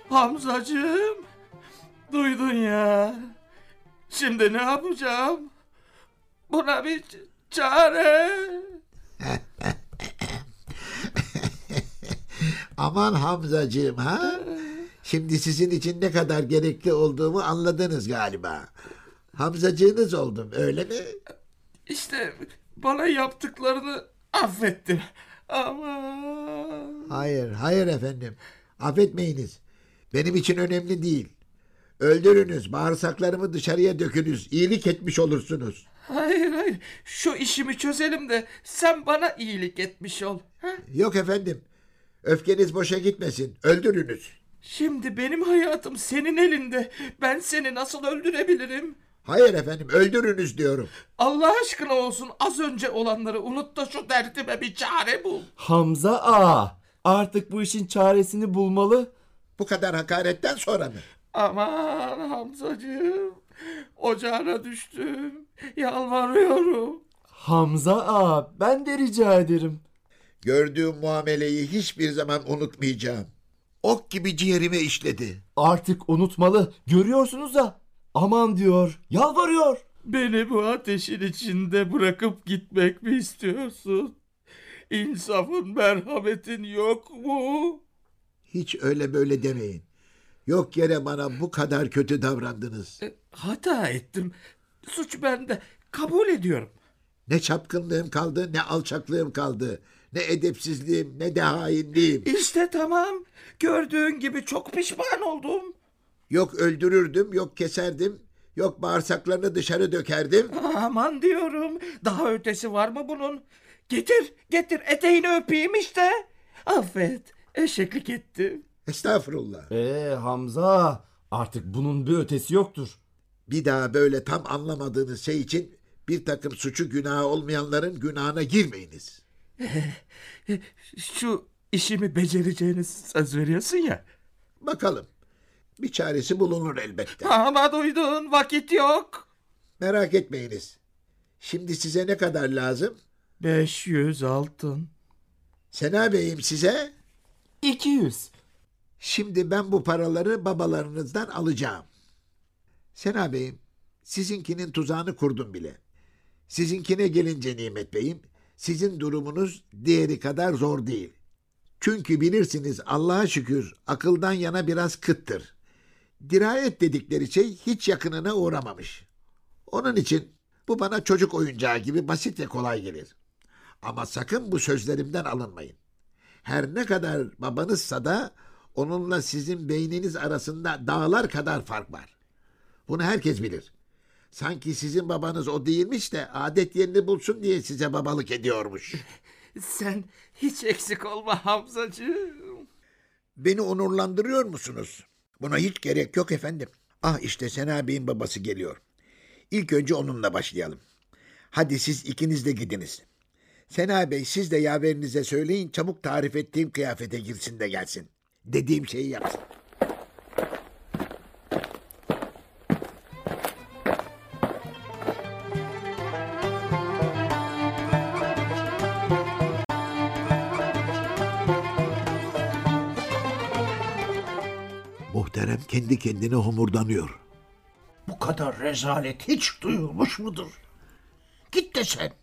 Hamzacığım, duydun ya. Şimdi ne yapacağım? Buna bir çare. Aman Hamzacığım ha? Şimdi sizin için ne kadar gerekli olduğumu anladınız galiba. Hamzacığınız oldum öyle mi? İşte bana yaptıklarını affettim. Ama Hayır, hayır efendim. Affetmeyiniz. Benim için önemli değil. Öldürünüz, bağırsaklarımı dışarıya dökünüz. İyilik etmiş olursunuz. hayır hayır şu işimi çözelim de sen bana iyilik etmiş ol. ha? Yok efendim. Öfkeniz boşa gitmesin. Öldürünüz. Şimdi benim hayatım senin elinde. Ben seni nasıl öldürebilirim? Hayır efendim, öldürünüz diyorum. Allah aşkına olsun az önce olanları unut da şu derdime bir çare bul. Hamza ağa artık bu işin çaresini bulmalı. Bu kadar hakaretten sonra mı? Aman Hamzacığım. Ocağına düştüm. Yalvarıyorum. Hamza ağa ben de rica ederim. Gördüğüm muameleyi hiçbir zaman unutmayacağım. Ok gibi ciğerime işledi. Artık unutmalı. Görüyorsunuz ya. Aman diyor. Yalvarıyor. Beni bu ateşin içinde bırakıp gitmek mi istiyorsun? İnsafın, merhametin yok mu? Hiç öyle böyle demeyin. Yok yere bana bu kadar kötü davrandınız. E, Hata ettim. Suç bende. Kabul ediyorum. Ne çapkınlığım kaldı, ne alçaklığım kaldı. Ne edepsizliğim, ne de hainliğim. İşte tamam. Gördüğün gibi çok pişman oldum. Yok öldürürdüm, yok keserdim, yok bağırsaklarını dışarı dökerdim. Aman diyorum. Daha ötesi var mı bunun? Getir, getir eteğini öpeyim işte. Affet, eşeklik ettim. Estağfurullah. Ee Hamza artık bunun bir ötesi yoktur. Bir daha böyle tam anlamadığınız şey için bir takım suçu günahı olmayanların günahına girmeyiniz. Şu işimi becereceğiniz söz veriyorsun ya. Bakalım. Bir çaresi bulunur elbette. Ama duydun vakit yok. Merak etmeyiniz. Şimdi size ne kadar lazım? 500 altın. Sena Bey'im size. 200. Şimdi ben bu paraları babalarınızdan alacağım. Sena Bey'im, sizinkinin tuzağını kurdum bile. Sizinkine gelince Nimet Bey'im, sizin durumunuz diğeri kadar zor değil. Çünkü bilirsiniz Allah'a şükür akıldan yana biraz kıttır. Dirayet dedikleri şey hiç yakınına uğramamış. Onun için bu bana çocuk oyuncağı gibi basit ve kolay gelir. Ama sakın bu sözlerimden alınmayın. Her ne kadar babanızsa da onunla sizin beyniniz arasında dağlar kadar fark var. Bunu herkes bilir. Sanki sizin babanız o değilmiş de adet yerini bulsun diye size babalık ediyormuş. Sen hiç eksik olma Hamzacığım. Beni onurlandırıyor musunuz? Buna hiç gerek yok efendim. Ah işte Sena Bey'in babası geliyor. İlk önce onunla başlayalım. Hadi siz ikiniz de gidiniz. Sena Bey siz de yaverinize söyleyin çabuk tarif ettiğim kıyafete girsin de gelsin. Dediğim şeyi yapsın. Muhterem kendi kendine homurdanıyor. Bu kadar rezalet hiç duyulmuş mudur? Git de sen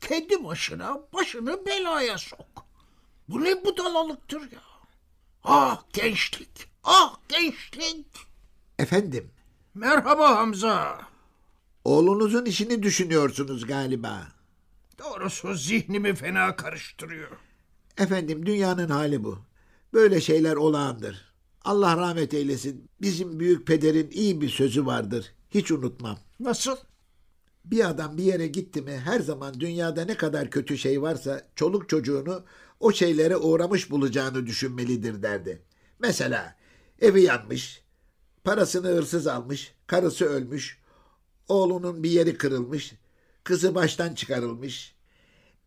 kendi başına başını belaya sok. Bu ne budalalıktır ya? Ah gençlik, ah gençlik. Efendim, Merhaba Hamza. oğlunuzun işini düşünüyorsunuz galiba. Doğrusu zihnimi fena karıştırıyor. Efendim dünyanın hali bu. Böyle şeyler olağandır. Allah rahmet eylesin. Bizim büyük pederin iyi bir sözü vardır. Hiç unutmam. Nasıl? Bir adam bir yere gitti mi her zaman dünyada ne kadar kötü şey varsa çoluk çocuğunu o şeylere uğramış bulacağını düşünmelidir derdi. Mesela evi yanmış, parasını hırsız almış, karısı ölmüş, oğlunun bir yeri kırılmış, kızı baştan çıkarılmış.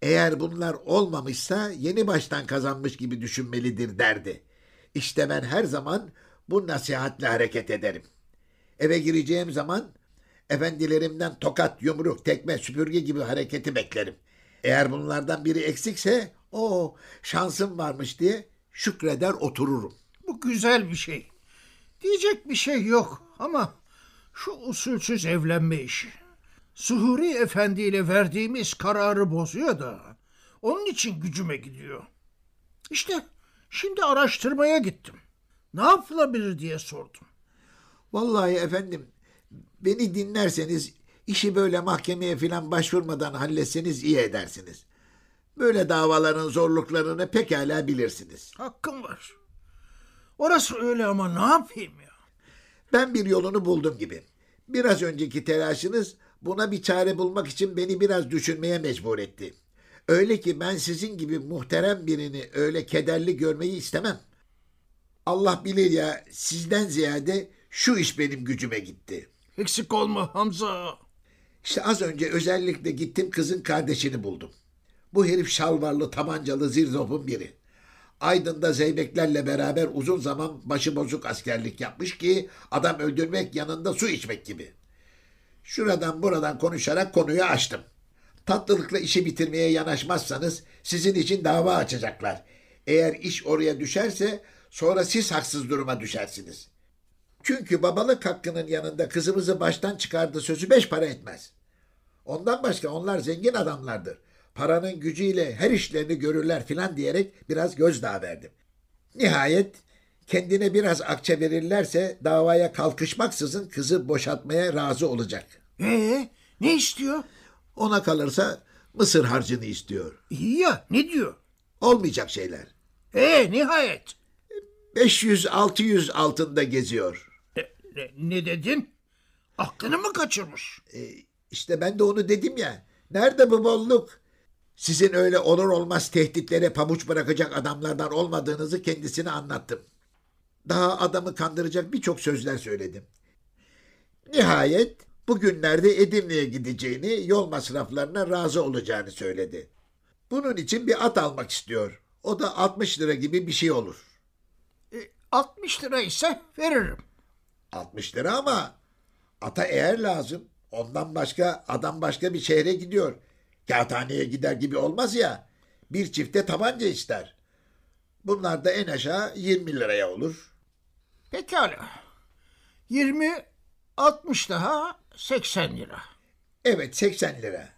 Eğer bunlar olmamışsa yeni baştan kazanmış gibi düşünmelidir derdi. İşte ben her zaman bu nasihatle hareket ederim. Eve gireceğim zaman efendilerimden tokat, yumruk, tekme, süpürge gibi hareketi beklerim. Eğer bunlardan biri eksikse o şansım varmış diye şükreder otururum. Bu güzel bir şey. Diyecek bir şey yok ama şu usulsüz evlenme işi. Suhuri Efendi ile verdiğimiz kararı bozuyor da onun için gücüme gidiyor. İşte şimdi araştırmaya gittim. Ne yapılabilir diye sordum. Vallahi efendim beni dinlerseniz işi böyle mahkemeye filan başvurmadan halletseniz iyi edersiniz. Böyle davaların zorluklarını pekala bilirsiniz. Hakkım var. Orası öyle ama ne yapayım ya? Ben bir yolunu buldum gibi. Biraz önceki telaşınız buna bir çare bulmak için beni biraz düşünmeye mecbur etti. Öyle ki ben sizin gibi muhterem birini öyle kederli görmeyi istemem. Allah bilir ya sizden ziyade şu iş benim gücüme gitti. Eksik olma Hamza. İşte az önce özellikle gittim kızın kardeşini buldum. Bu herif şalvarlı, tabancalı zirzopun biri. Aydın'da zeybeklerle beraber uzun zaman başıbozuk askerlik yapmış ki adam öldürmek yanında su içmek gibi. Şuradan buradan konuşarak konuyu açtım. Tatlılıkla işi bitirmeye yanaşmazsanız sizin için dava açacaklar. Eğer iş oraya düşerse sonra siz haksız duruma düşersiniz. Çünkü babalık hakkının yanında kızımızı baştan çıkardı sözü beş para etmez. Ondan başka onlar zengin adamlardır. Paranın gücüyle her işlerini görürler filan diyerek biraz gözdağı verdim. Nihayet kendine biraz akçe verirlerse davaya kalkışmaksızın kızı boşaltmaya razı olacak. Ee, ne istiyor? Ona kalırsa Mısır harcını istiyor. İyi ya ne diyor? Olmayacak şeyler. Ee nihayet. 500-600 altında geziyor. Ne, ne, ne dedin? Aklını mı kaçırmış? İşte ben de onu dedim ya. Nerede bu bolluk? Sizin öyle olur olmaz tehditlere pabuç bırakacak adamlardan olmadığınızı kendisine anlattım. Daha adamı kandıracak birçok sözler söyledim. Nihayet bugünlerde Edirne'ye gideceğini, yol masraflarına razı olacağını söyledi. Bunun için bir at almak istiyor. O da 60 lira gibi bir şey olur. E, 60 lira ise veririm. 60 lira ama ata eğer lazım. Ondan başka adam başka bir şehre gidiyor. Kağıthaneye gider gibi olmaz ya. Bir çifte tabanca ister. Bunlar da en aşağı 20 liraya olur. Pekala. 20, 60 daha 80 lira. Evet 80 lira.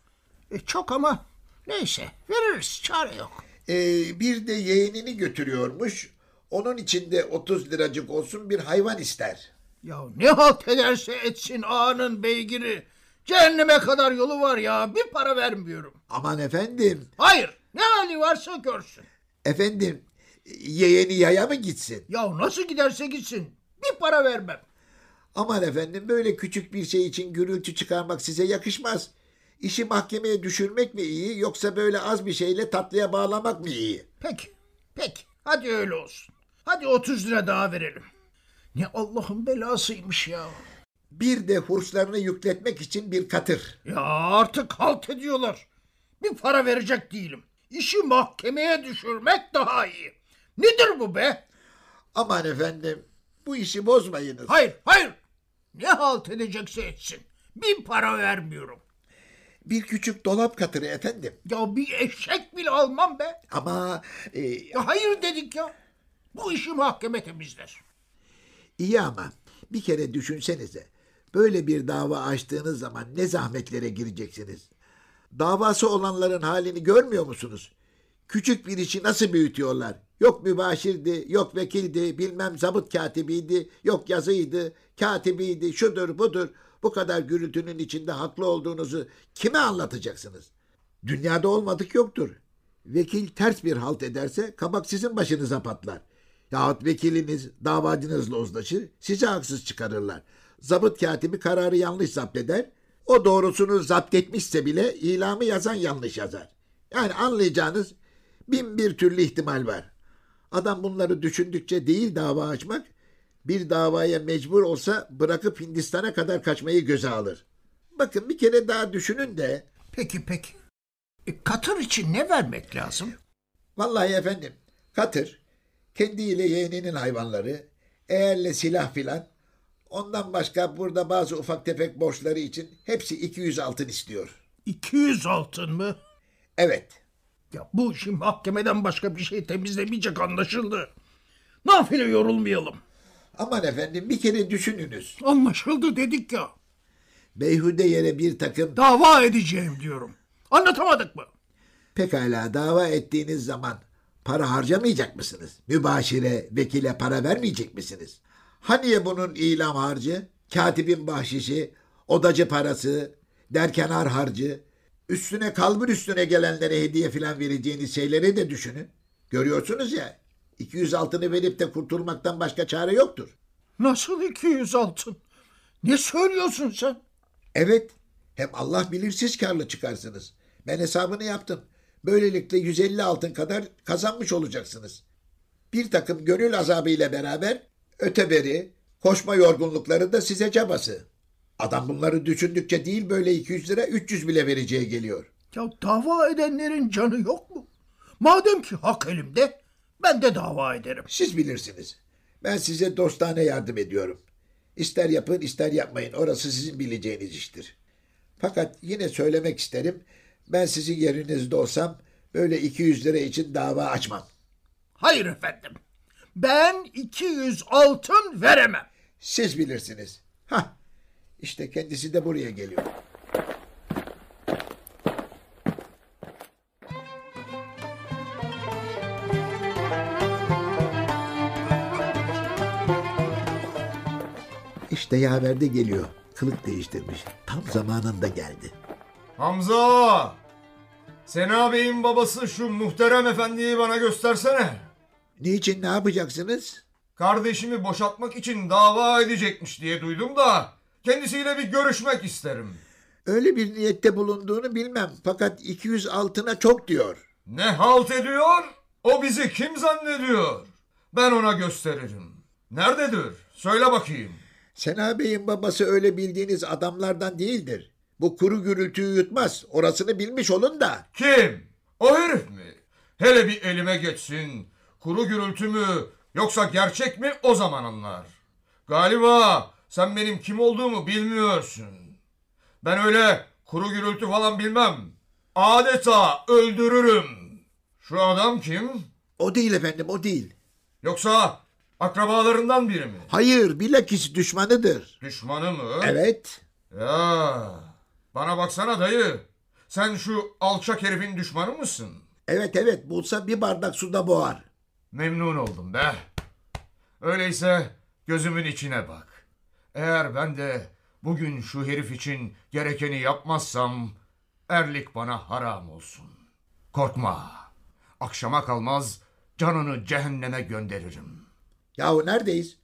E, çok ama neyse veririz çare yok. Ee, bir de yeğenini götürüyormuş. Onun için de 30 liracık olsun bir hayvan ister. Ya ne halt ederse etsin ağanın beygiri. Cehenneme kadar yolu var ya bir para vermiyorum. Aman efendim, Hayır ne hali varsa görsün. efendim yeğeni yaya mı gitsin? Ya nasıl giderse gitsin bir para vermem. Aman efendim böyle küçük bir şey için gürültü çıkarmak size yakışmaz. İşi mahkemeye düşürmek mi iyi yoksa böyle az bir şeyle tatlıya bağlamak mı iyi? Peki peki hadi öyle olsun. Hadi 30 lira daha verelim. Ne Allah'ın belasıymış ya. Bir de hurçlarını yükletmek için bir katır. Ya artık halt ediyorlar. Bir para verecek değilim. İşi mahkemeye düşürmek daha iyi. Nedir bu be? Aman efendim bu işi bozmayınız. Hayır, hayır. Ne halt edecekse etsin. Bir para vermiyorum. Bir küçük dolap katırı efendim. Ya bir eşek bile almam be. Ama e, Ya hayır dedik ya. Bu işi mahkeme temizler. İyi ama bir kere düşünsenize. Böyle bir dava açtığınız zaman ne zahmetlere gireceksiniz. Davası olanların halini görmüyor musunuz? Küçük bir işi nasıl büyütüyorlar? Yok mübaşirdi, yok vekildi, bilmem zabıt katibiydi, yok yazıydı, katibiydi, şudur budur. Bu kadar gürültünün içinde haklı olduğunuzu kime anlatacaksınız? Dünyada olmadık yoktur. Vekil ters bir halt ederse kabak sizin başınıza patlar. Yahut vekiliniz davacınızla uzlaşır, size haksız çıkarırlar. Zabıt katibi kararı yanlış zapt eder. O doğrusunu zapt etmişse bile ilamı yazan yanlış yazar. Yani anlayacağınız bin bir türlü ihtimal var. Adam bunları düşündükçe değil dava açmak, bir davaya mecbur olsa bırakıp Hindistan'a kadar kaçmayı göze alır. Bakın bir kere daha düşünün de Peki peki. E, katır için ne vermek lazım? Vallahi efendim katır kendiyle yeğeninin hayvanları eğerle silah filan ondan başka burada bazı ufak tefek borçları için hepsi 200 altın istiyor. 200 altın mı? Evet Ya bu işin mahkemeden başka bir şey temizlemeyecek anlaşıldı. Nafile yorulmayalım. aman efendim bir kere düşününüz. Anlaşıldı dedik ya. Beyhude yere bir takım Dava edeceğim diyorum. Anlatamadık mı? pekala dava ettiğiniz zaman para harcamayacak mısınız? Mübaşire, vekile para vermeyecek misiniz? Hani bunun ilam harcı, katibin bahşişi, odacı parası, derkenar harcı, üstüne kalbur üstüne gelenlere hediye filan vereceğiniz şeyleri de düşünün. Görüyorsunuz ya, 200 altını verip de kurtulmaktan başka çare yoktur. Nasıl 200 altın? Ne söylüyorsun sen? Evet, hem Allah bilir siz karlı çıkarsınız. Ben hesabını yaptım. Böylelikle 150 altın kadar kazanmış olacaksınız. Bir takım gönül azabı ile beraber öteberi, koşma yorgunlukları da size cabası. Adam bunları düşündükçe değil böyle 200 lira 300 bile vereceği geliyor. Ya dava edenlerin canı yok mu? Madem ki hak elimde ben de dava ederim. Siz bilirsiniz. Ben size dostane yardım ediyorum. İster yapın ister yapmayın. Orası sizin bileceğiniz iştir. Fakat yine söylemek isterim. Ben sizin yerinizde olsam böyle 200 lira için dava açmam. Hayır efendim. Ben 200 altın veremem. Siz bilirsiniz. Hah, işte kendisi de buraya geliyor. İşte yaver de geliyor. Kılık değiştirmiş. Tam zamanında geldi. Hamza! Sena Bey'in babası şu muhterem efendiyi bana göstersene. Niçin ne yapacaksınız? Kardeşimi boşaltmak için dava edecekmiş diye duydum da kendisiyle bir görüşmek isterim. Öyle bir niyette bulunduğunu bilmem. Fakat 200 altına çok diyor. Ne halt ediyor? O bizi kim zannediyor? Ben ona gösteririm. Nerededir? Söyle bakayım. Sena Bey'in babası öyle bildiğiniz adamlardan değildir. Bu kuru gürültüyü yutmaz. Orasını bilmiş olun da. Kim? O herif mi? Hele bir elime geçsin. Kuru gürültü mü yoksa gerçek mi o zaman anlar. Galiba sen benim kim olduğumu bilmiyorsun. Ben öyle kuru gürültü falan bilmem. Adeta öldürürüm. Şu adam kim? O değil efendim o değil. Yoksa akrabalarından biri mi? Hayır bilakis düşmanıdır. Düşmanı mı? Evet. Ya bana baksana dayı. Sen şu alçak herifin düşmanı mısın? Evet evet bulsa bir bardak suda boğar. Memnun oldum be. Öyleyse gözümün içine bak. Eğer ben de bugün şu herif için gerekeni yapmazsam erlik bana haram olsun. Korkma. Akşama kalmaz canını cehenneme gönderirim. Yahu neredeyiz?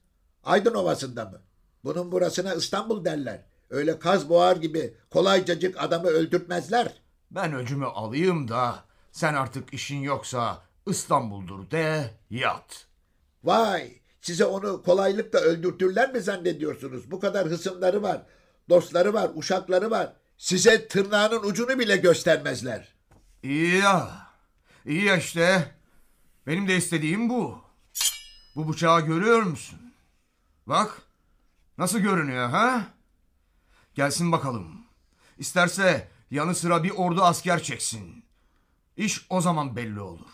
Aydın Ovası'nda mı? Bunun burasına İstanbul derler. Öyle kaz boğar gibi kolaycacık adamı öldürtmezler. Ben öcümü alayım da sen artık işin yoksa İstanbul'dur de yat. Vay size onu kolaylıkla öldürtürler mi zannediyorsunuz? Bu kadar hısımları var, dostları var, uşakları var. Size tırnağının ucunu bile göstermezler. İyi ya. İyi ya işte. Benim de istediğim bu. Bu bıçağı görüyor musun? Bak. Nasıl görünüyor ha? Gelsin bakalım. İsterse yanı sıra bir ordu asker çeksin. İş o zaman belli olur.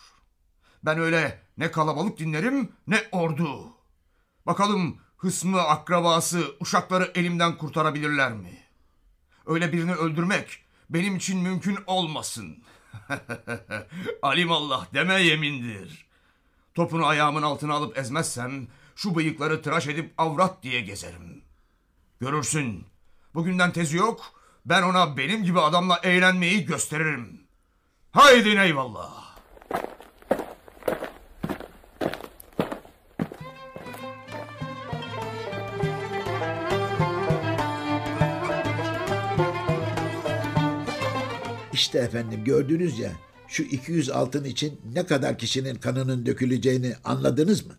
Ben öyle ne kalabalık dinlerim ne ordu. Bakalım hısmı, akrabası, uşakları elimden kurtarabilirler mi? Öyle birini öldürmek benim için mümkün olmasın. Alimallah deme yemindir. Topunu ayağımın altına alıp ezmezsem şu bıyıkları tıraş edip avrat diye gezerim. Görürsün. Bugünden tezi yok. Ben ona benim gibi adamla eğlenmeyi gösteririm. Haydi eyvallah. İşte efendim gördünüz ya şu 200 altın için ne kadar kişinin kanının döküleceğini anladınız mı?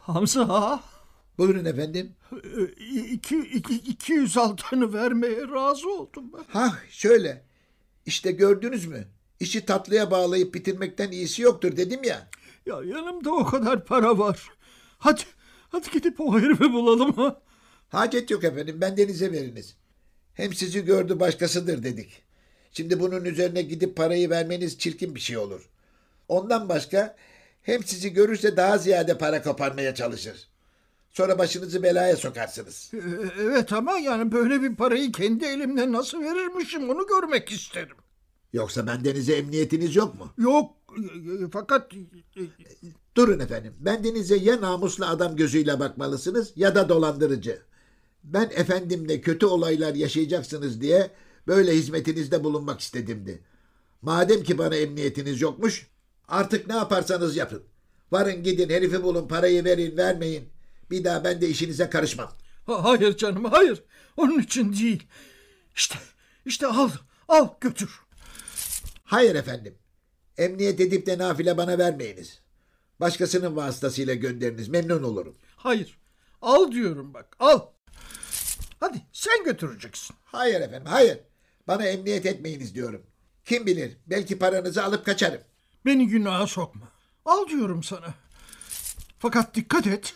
Hamza Buyurun efendim. iki, iki, 200 altını vermeye razı oldum ben. Hah şöyle. İşte gördünüz mü? İşi tatlıya bağlayıp bitirmekten iyisi yoktur dedim ya. Ya yanımda o kadar para var. Hadi, hadi gidip o herifi bulalım ha. Hacet yok efendim bendenize veriniz. Hem sizi gördü başkasıdır dedik. Şimdi bunun üzerine gidip parayı vermeniz çirkin bir şey olur. Ondan başka hem sizi görürse daha ziyade para koparmaya çalışır. Sonra başınızı belaya sokarsınız. Ee, Evet ama yani böyle bir parayı kendi elimle nasıl verirmişim onu görmek isterim. Yoksa bendenize emniyetiniz yok mu? Yok e, fakat e, Durun efendim. Bendenize ya namuslu adam gözüyle bakmalısınız ya da dolandırıcı. Ben efendimle kötü olaylar yaşayacaksınız diye böyle hizmetinizde bulunmak istedimdi. Madem ki bana emniyetiniz yokmuş artık ne yaparsanız yapın. Varın gidin herifi bulun parayı verin vermeyin. Bir daha ben de işinize karışmam. Ha- hayır canım hayır. Onun için değil. İşte işte al al götür. Hayır efendim. Emniyet edip de nafile bana vermeyiniz. Başkasının vasıtasıyla gönderiniz memnun olurum. Hayır. Al diyorum bak al. Hadi sen götüreceksin. Hayır efendim hayır. Bana emniyet etmeyiniz diyorum. Kim bilir belki paranızı alıp kaçarım. Beni günaha sokma. Al diyorum sana. Fakat dikkat et.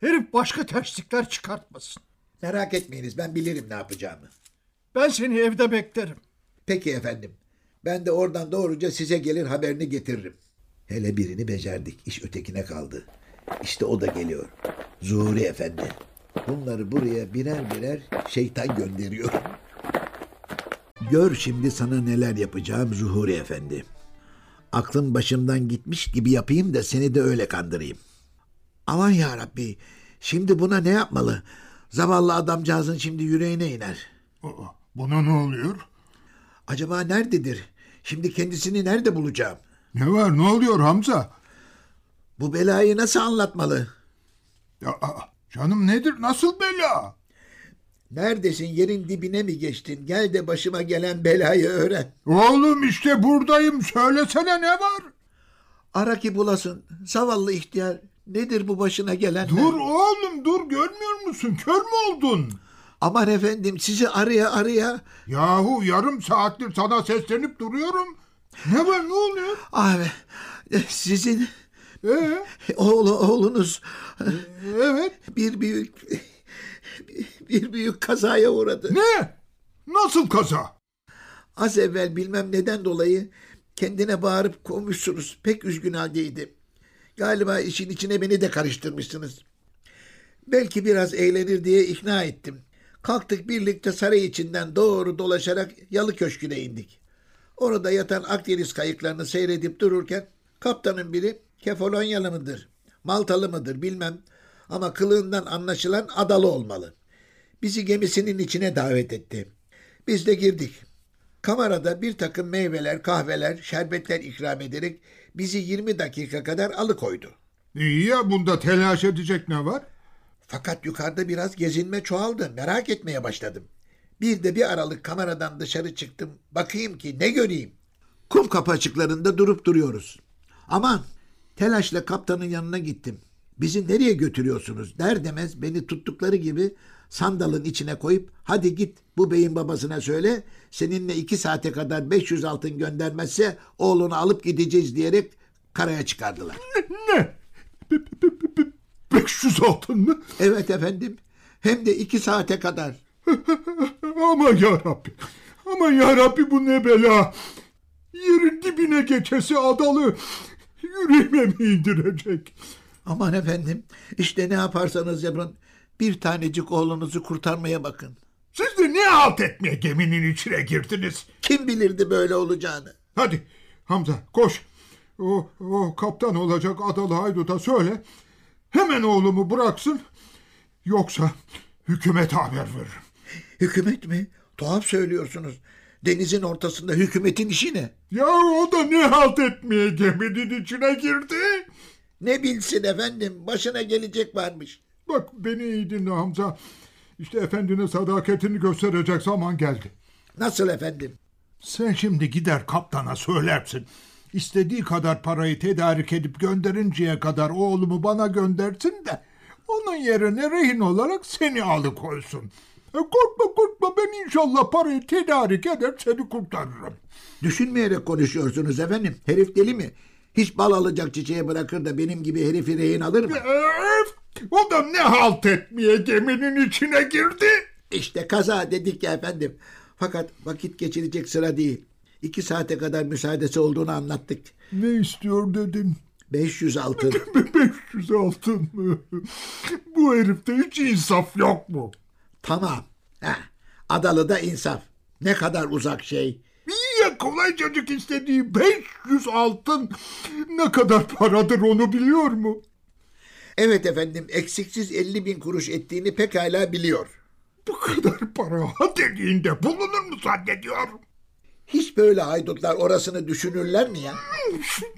Herif başka terslikler çıkartmasın. Merak etmeyiniz ben bilirim ne yapacağımı. Ben seni evde beklerim. Peki efendim. Ben de oradan doğruca size gelir haberini getiririm. Hele birini becerdik. iş ötekine kaldı. İşte o da geliyor. Zuhuri Efendi. Bunları buraya birer birer şeytan gönderiyor. Gör şimdi sana neler yapacağım Zuhuri Efendi. Aklım başımdan gitmiş gibi yapayım da seni de öyle kandırayım. Aman ya Rabbi. Şimdi buna ne yapmalı? Zavallı adamcağızın şimdi yüreğine iner. Buna ne oluyor? Acaba nerededir? Şimdi kendisini nerede bulacağım? Ne var ne oluyor Hamza? Bu belayı nasıl anlatmalı? Ya, canım nedir nasıl bela? Neredesin yerin dibine mi geçtin? Gel de başıma gelen belayı öğren. Oğlum işte buradayım söylesene ne var? Ara ki bulasın. Zavallı ihtiyar. Nedir bu başına gelen? Dur oğlum dur görmüyor musun kör mü oldun? Aman efendim sizi araya araya. Yahu yarım saattir sana seslenip duruyorum. Ne var ne oluyor? Abi sizin Ee, oğlu, oğlunuz evet. bir büyük bir büyük kazaya uğradı. Ne? Nasıl kaza? Az evvel bilmem neden dolayı kendine bağırıp kovmuşsunuz. Pek üzgün haldeydi. Galiba işin içine beni de karıştırmışsınız. Belki biraz eğlenir diye ikna ettim. Kalktık birlikte saray içinden doğru dolaşarak Yalı Köşkü'ne indik. Orada yatan Akdeniz kayıklarını seyredip dururken kaptanın biri Kefolonyalı mıdır, Maltalı mıdır bilmem ama kılığından anlaşılan adalı olmalı. Bizi gemisinin içine davet etti. Biz de girdik. Kamerada bir takım meyveler, kahveler, şerbetler ikram ederek bizi 20 dakika kadar alıkoydu. İyi ya bunda telaş edecek ne var? Fakat yukarıda biraz gezinme çoğaldı. Merak etmeye başladım. Bir de bir aralık kameradan dışarı çıktım. Bakayım ki ne göreyim. Kum kapı açıklarında durup duruyoruz. Aman telaşla kaptanın yanına gittim. Bizi nereye götürüyorsunuz der demez beni tuttukları gibi sandalın içine koyup hadi git bu beyin babasına söyle seninle iki saate kadar 500 altın göndermezse oğlunu alıp gideceğiz diyerek karaya çıkardılar. Ne? 500 altın mı? Evet efendim hem de iki saate kadar. Aman ya Rabbi. Aman ya Rabbi bu ne bela. Yerin dibine geçesi adalı. Yüreğime mi indirecek? Aman efendim işte ne yaparsanız yapın bir tanecik oğlunuzu kurtarmaya bakın. Siz de ne halt etmeye geminin içine girdiniz? Kim bilirdi böyle olacağını? Hadi Hamza koş. O, o kaptan olacak Adalı Haydut'a söyle. Hemen oğlumu bıraksın. Yoksa hükümete haber veririm. Hükümet mi? Tuhaf söylüyorsunuz. Denizin ortasında hükümetin işi ne? Ya o da ne halt etmeye geminin içine girdi? Ne bilsin efendim başına gelecek varmış. Bak beni iyi dinle Hamza. İşte efendinin sadakatini gösterecek zaman geldi. Nasıl efendim? Sen şimdi gider kaptana söylersin. İstediği kadar parayı tedarik edip gönderinceye kadar oğlumu bana göndersin de onun yerine rehin olarak seni alıkoysun. E korkma korkma ben inşallah parayı tedarik eder seni kurtarırım. Düşünmeyerek konuşuyorsunuz efendim. Herif deli mi? Hiç bal alacak çiçeğe bırakır da benim gibi herifi rehin alır mı? Öf! O da ne halt etmeye geminin içine girdi? İşte kaza dedik ya efendim. Fakat vakit geçirecek sıra değil. İki saate kadar müsaadesi olduğunu anlattık. Ne istiyor dedin? 500 altın. 500 altın mı? Bu herifte hiç insaf yok mu? tamam. Heh. Adalı'da insaf. Ne kadar uzak şey. Kolaycacık istediği 500 altın ne kadar paradır onu biliyor mu? Evet efendim eksiksiz 50 bin kuruş ettiğini pekala biliyor. Bu kadar para ha dediğinde bulunur mu zannediyor? Hiç böyle haydutlar orasını düşünürler mi ya?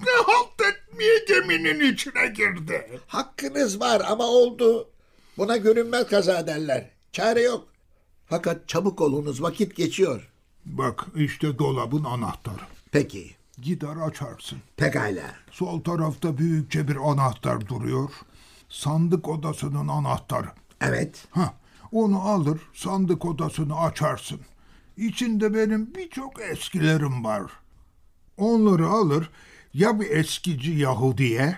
Ne halt etmeye geminin içine girdi? Hakkınız var ama oldu. Buna görünmez kaza derler. Çare yok. Fakat çabuk olunuz vakit geçiyor. Bak işte dolabın anahtarı. Peki. Gider açarsın. Pekala. Sol tarafta büyükçe bir anahtar duruyor. Sandık odasının anahtarı. Evet. Ha, onu alır sandık odasını açarsın. İçinde benim birçok eskilerim var. Onları alır ya bir eskici Yahudiye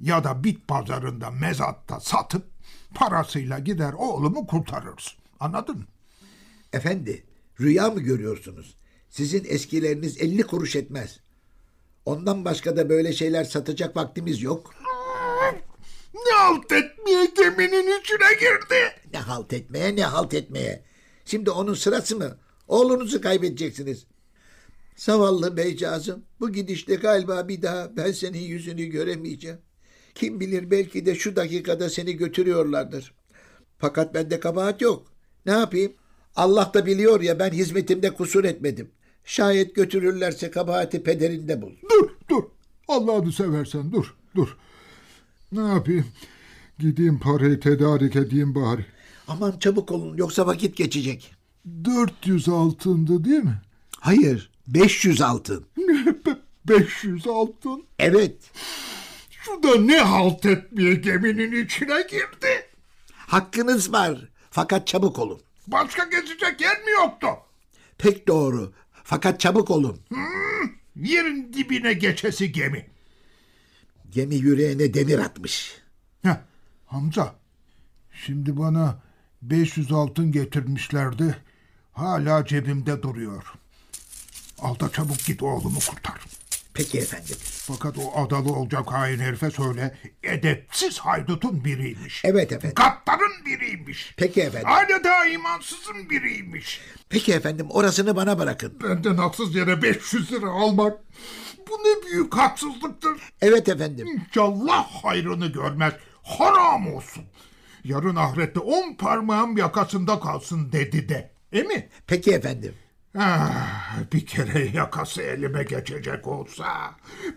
ya da bit pazarında mezatta satıp parasıyla gider oğlumu kurtarırsın. Anladın mı? Efendi rüya mı görüyorsunuz? Sizin eskileriniz 50 kuruş etmez. Ondan başka da böyle şeyler satacak vaktimiz yok. Ne halt etmeye geminin içine girdi? Ne halt etmeye ne halt etmeye. Şimdi onun sırası mı? Oğlunuzu kaybedeceksiniz. Zavallı beycazım bu gidişle galiba bir daha ben senin yüzünü göremeyeceğim. Kim bilir belki de şu dakikada seni götürüyorlardır. Fakat bende kabahat yok. Ne yapayım? Allah da biliyor ya ben hizmetimde kusur etmedim. Şayet götürürlerse kabahati pederinde bul. Dur dur. Allah'ını seversen dur dur. Ne yapayım? Gideyim parayı tedarik edeyim bari. Aman çabuk olun yoksa vakit geçecek. 400 altındı değil mi? Hayır 500 altın. 500 altın. Evet Şu da ne halt etmeye geminin içine girdi? hakkınız var fakat çabuk olun. Başka geçecek yer mi yoktu? Pek doğru fakat çabuk olun. Yerin dibine geçesi gemi. Gemi yüreğine demir atmış. Heh, Hamza, şimdi bana 500 altın getirmişlerdi. Hala cebimde duruyor. Al da çabuk git oğlumu kurtar. Peki efendim. Fakat o adalı olacak hain herife söyle. Edepsiz haydutun biriymiş. Evet efendim. Kaptanın biriymiş. Peki efendim. Adeta imansızın biriymiş. Peki efendim orasını bana bırakın. Benden haksız yere 500 lira almak. Bu ne büyük haksızlıktır. Evet efendim. İnşallah hayrını görmez. Haram olsun. Yarın ahirette on parmağım yakasında kalsın dedi de. E mi? Peki efendim. Ah, bir kere yakası elime geçecek olsa.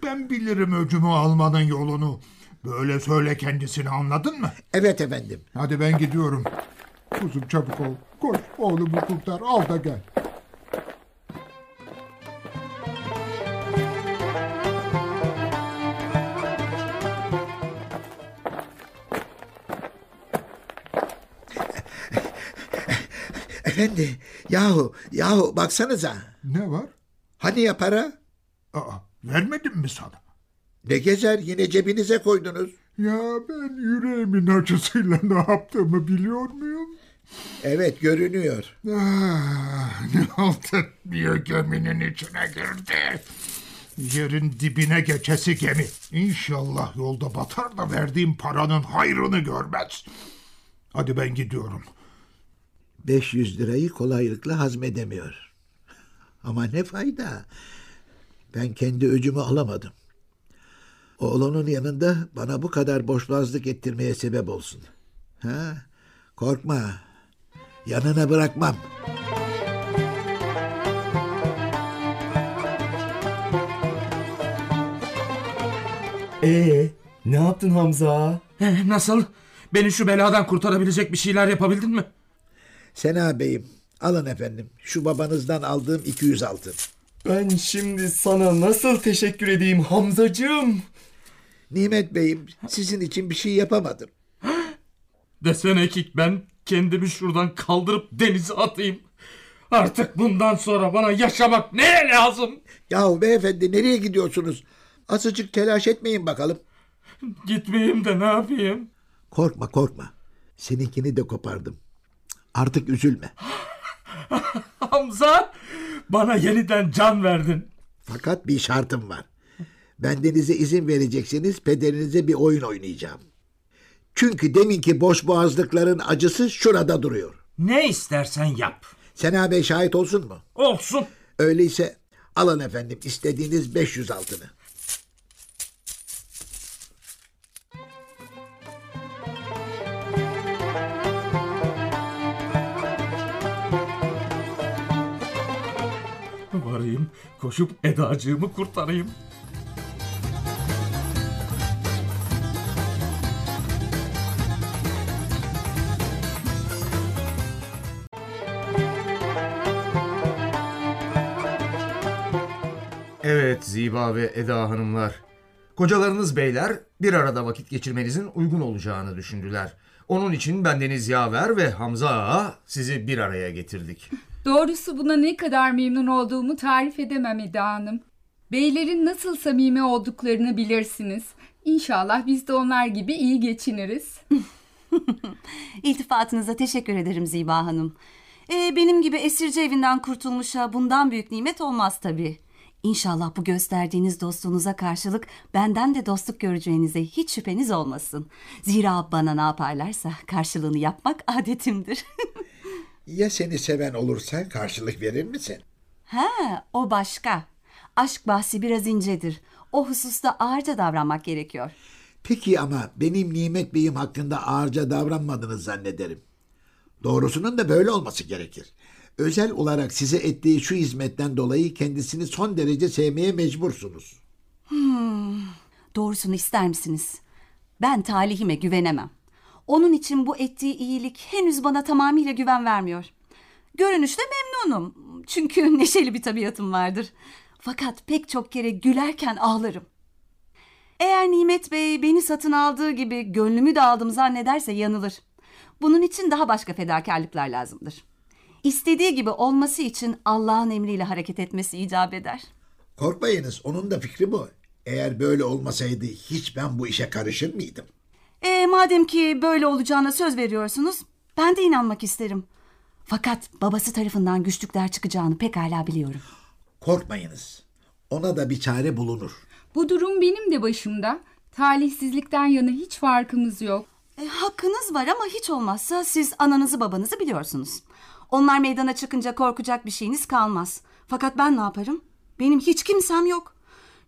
Ben bilirim öcümü almanın yolunu. Böyle söyle kendisini anladın mı? Evet efendim. Hadi ben gidiyorum. Kuzum çabuk ol. Koş oğlumu kurtar al da gel. Efendi yahu yahu baksanıza. Ne var? Hani ya para? Aa, vermedim mi sana? Ne gezer yine cebinize koydunuz. Ya ben yüreğimin acısıyla ne yaptığımı biliyor muyum? Evet görünüyor. Ah, ne halt etmiyor geminin içine girdi. Yerin dibine geçesi gemi. İnşallah yolda batar da verdiğim paranın hayrını görmez. Hadi ben gidiyorum. 500 lirayı kolaylıkla hazmedemiyor. Ama ne fayda? Ben kendi öcümü alamadım. Oğlunun yanında bana bu kadar boşboğazlık ettirmeye sebep olsun. Ha? Korkma. Yanına bırakmam. Ee, ne yaptın Hamza? Nasıl? Beni şu beladan kurtarabilecek bir şeyler yapabildin mi? Sena Bey'im, alın efendim. Şu babanızdan aldığım 200 altın. Ben şimdi sana nasıl teşekkür edeyim Hamzacığım? Nimet Bey'im, sizin için bir şey yapamadım. Desene ki ben kendimi şuradan kaldırıp denize atayım. Artık bundan sonra bana yaşamak neye lazım? Yahu beyefendi nereye gidiyorsunuz? Azıcık telaş etmeyin bakalım. Gitmeyeyim de ne yapayım? Korkma korkma. Seninkini de kopardım. Artık üzülme. Hamza bana yeniden can verdin. Fakat bir şartım var. Bendenize izin verecekseniz pederinize bir oyun oynayacağım. Çünkü deminki boş boğazlıkların acısı şurada duruyor. Ne istersen yap. Sena Bey şahit olsun mu? Olsun. Öyleyse alın efendim istediğiniz 500 altını. Varayım koşup Edacığımı kurtarayım. Evet Ziba ve Eda hanımlar. Kocalarınız beyler bir arada vakit geçirmenizin uygun olacağını düşündüler. Onun için bendeniz Yaver ve Hamza Ağa sizi bir araya getirdik. Doğrusu buna ne kadar memnun olduğumu tarif edemem Eda Hanım. Beylerin nasıl samimi olduklarını bilirsiniz. İnşallah biz de onlar gibi iyi geçiniriz. İltifatınıza teşekkür ederim Ziba Hanım. Ee, benim gibi esirci evinden kurtulmuşa bundan büyük nimet olmaz tabii. İnşallah bu gösterdiğiniz dostluğunuza karşılık benden de dostluk göreceğinize hiç şüpheniz olmasın. Zira bana ne yaparlarsa karşılığını yapmak adetimdir. Ya seni seven olursa karşılık verir misin? ha, o başka. Aşk bahsi biraz incedir. O hususta ağırca davranmak gerekiyor. Peki ama benim Nimet Bey'im hakkında ağırca davranmadınız zannederim. Doğrusunun da böyle olması gerekir. Özel olarak size ettiği şu hizmetten dolayı kendisini son derece sevmeye mecbursunuz. Doğrusunu ister misiniz? Ben talihime güvenemem. Onun için bu ettiği iyilik henüz bana tamamıyla güven vermiyor. Görünüşte memnunum. Çünkü neşeli bir tabiatım vardır. Fakat pek çok kere gülerken ağlarım. Eğer Nimet Bey beni satın aldığı gibi gönlümü de aldım zannederse yanılır. Bunun için daha başka fedakarlıklar lazımdır. İstediği gibi olması için Allah'ın emriyle hareket etmesi icap eder. Korkmayınız onun da fikri bu. Eğer böyle olmasaydı hiç ben bu işe karışır mıydım? E, madem ki böyle olacağına söz veriyorsunuz, ben de inanmak isterim. Fakat babası tarafından güçlükler çıkacağını pekala biliyorum. Korkmayınız. Ona da bir çare bulunur. Bu durum benim de başımda. Talihsizlikten yana hiç farkımız yok. E, hakkınız var ama hiç olmazsa siz ananızı babanızı biliyorsunuz. Onlar meydana çıkınca korkacak bir şeyiniz kalmaz. Fakat ben ne yaparım? Benim hiç kimsem yok.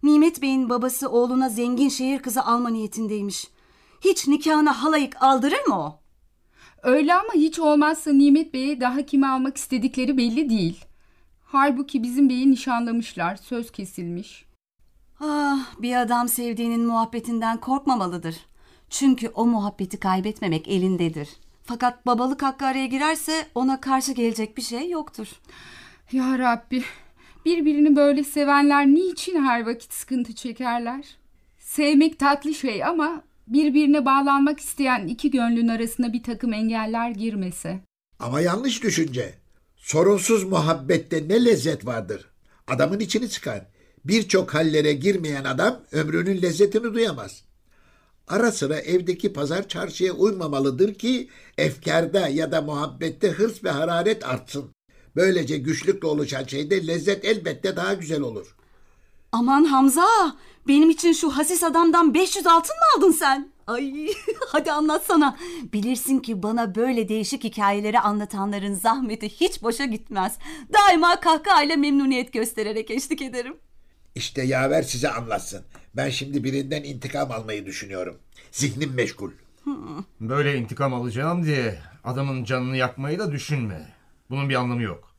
Nimet Bey'in babası oğluna zengin şehir kızı alma niyetindeymiş. Hiç nikahına halayık aldırır mı o? Öyle ama hiç olmazsa Nimet Bey'e daha kimi almak istedikleri belli değil. Halbuki bizim beyi nişanlamışlar, söz kesilmiş. Ah, bir adam sevdiğinin muhabbetinden korkmamalıdır. Çünkü o muhabbeti kaybetmemek elindedir. Fakat babalık hakkı araya girerse ona karşı gelecek bir şey yoktur. Ya Rabbi, birbirini böyle sevenler niçin her vakit sıkıntı çekerler? Sevmek tatlı şey ama birbirine bağlanmak isteyen iki gönlün arasına bir takım engeller girmese. Ama yanlış düşünce. Sorunsuz muhabbette ne lezzet vardır. Adamın içini çıkar. Birçok hallere girmeyen adam ömrünün lezzetini duyamaz. Ara sıra evdeki pazar çarşıya uymamalıdır ki efkarda ya da muhabbette hırs ve hararet artsın. Böylece güçlükle oluşan şeyde lezzet elbette daha güzel olur. Aman Hamza benim için şu hasis adamdan 500 altın mı aldın sen? Ay hadi anlatsana. Bilirsin ki bana böyle değişik hikayeleri anlatanların zahmeti hiç boşa gitmez. Daima kahkahayla memnuniyet göstererek eşlik ederim. İşte yaver size anlatsın. Ben şimdi birinden intikam almayı düşünüyorum. Zihnim meşgul. Böyle intikam alacağım diye adamın canını yakmayı da düşünme. Bunun bir anlamı yok.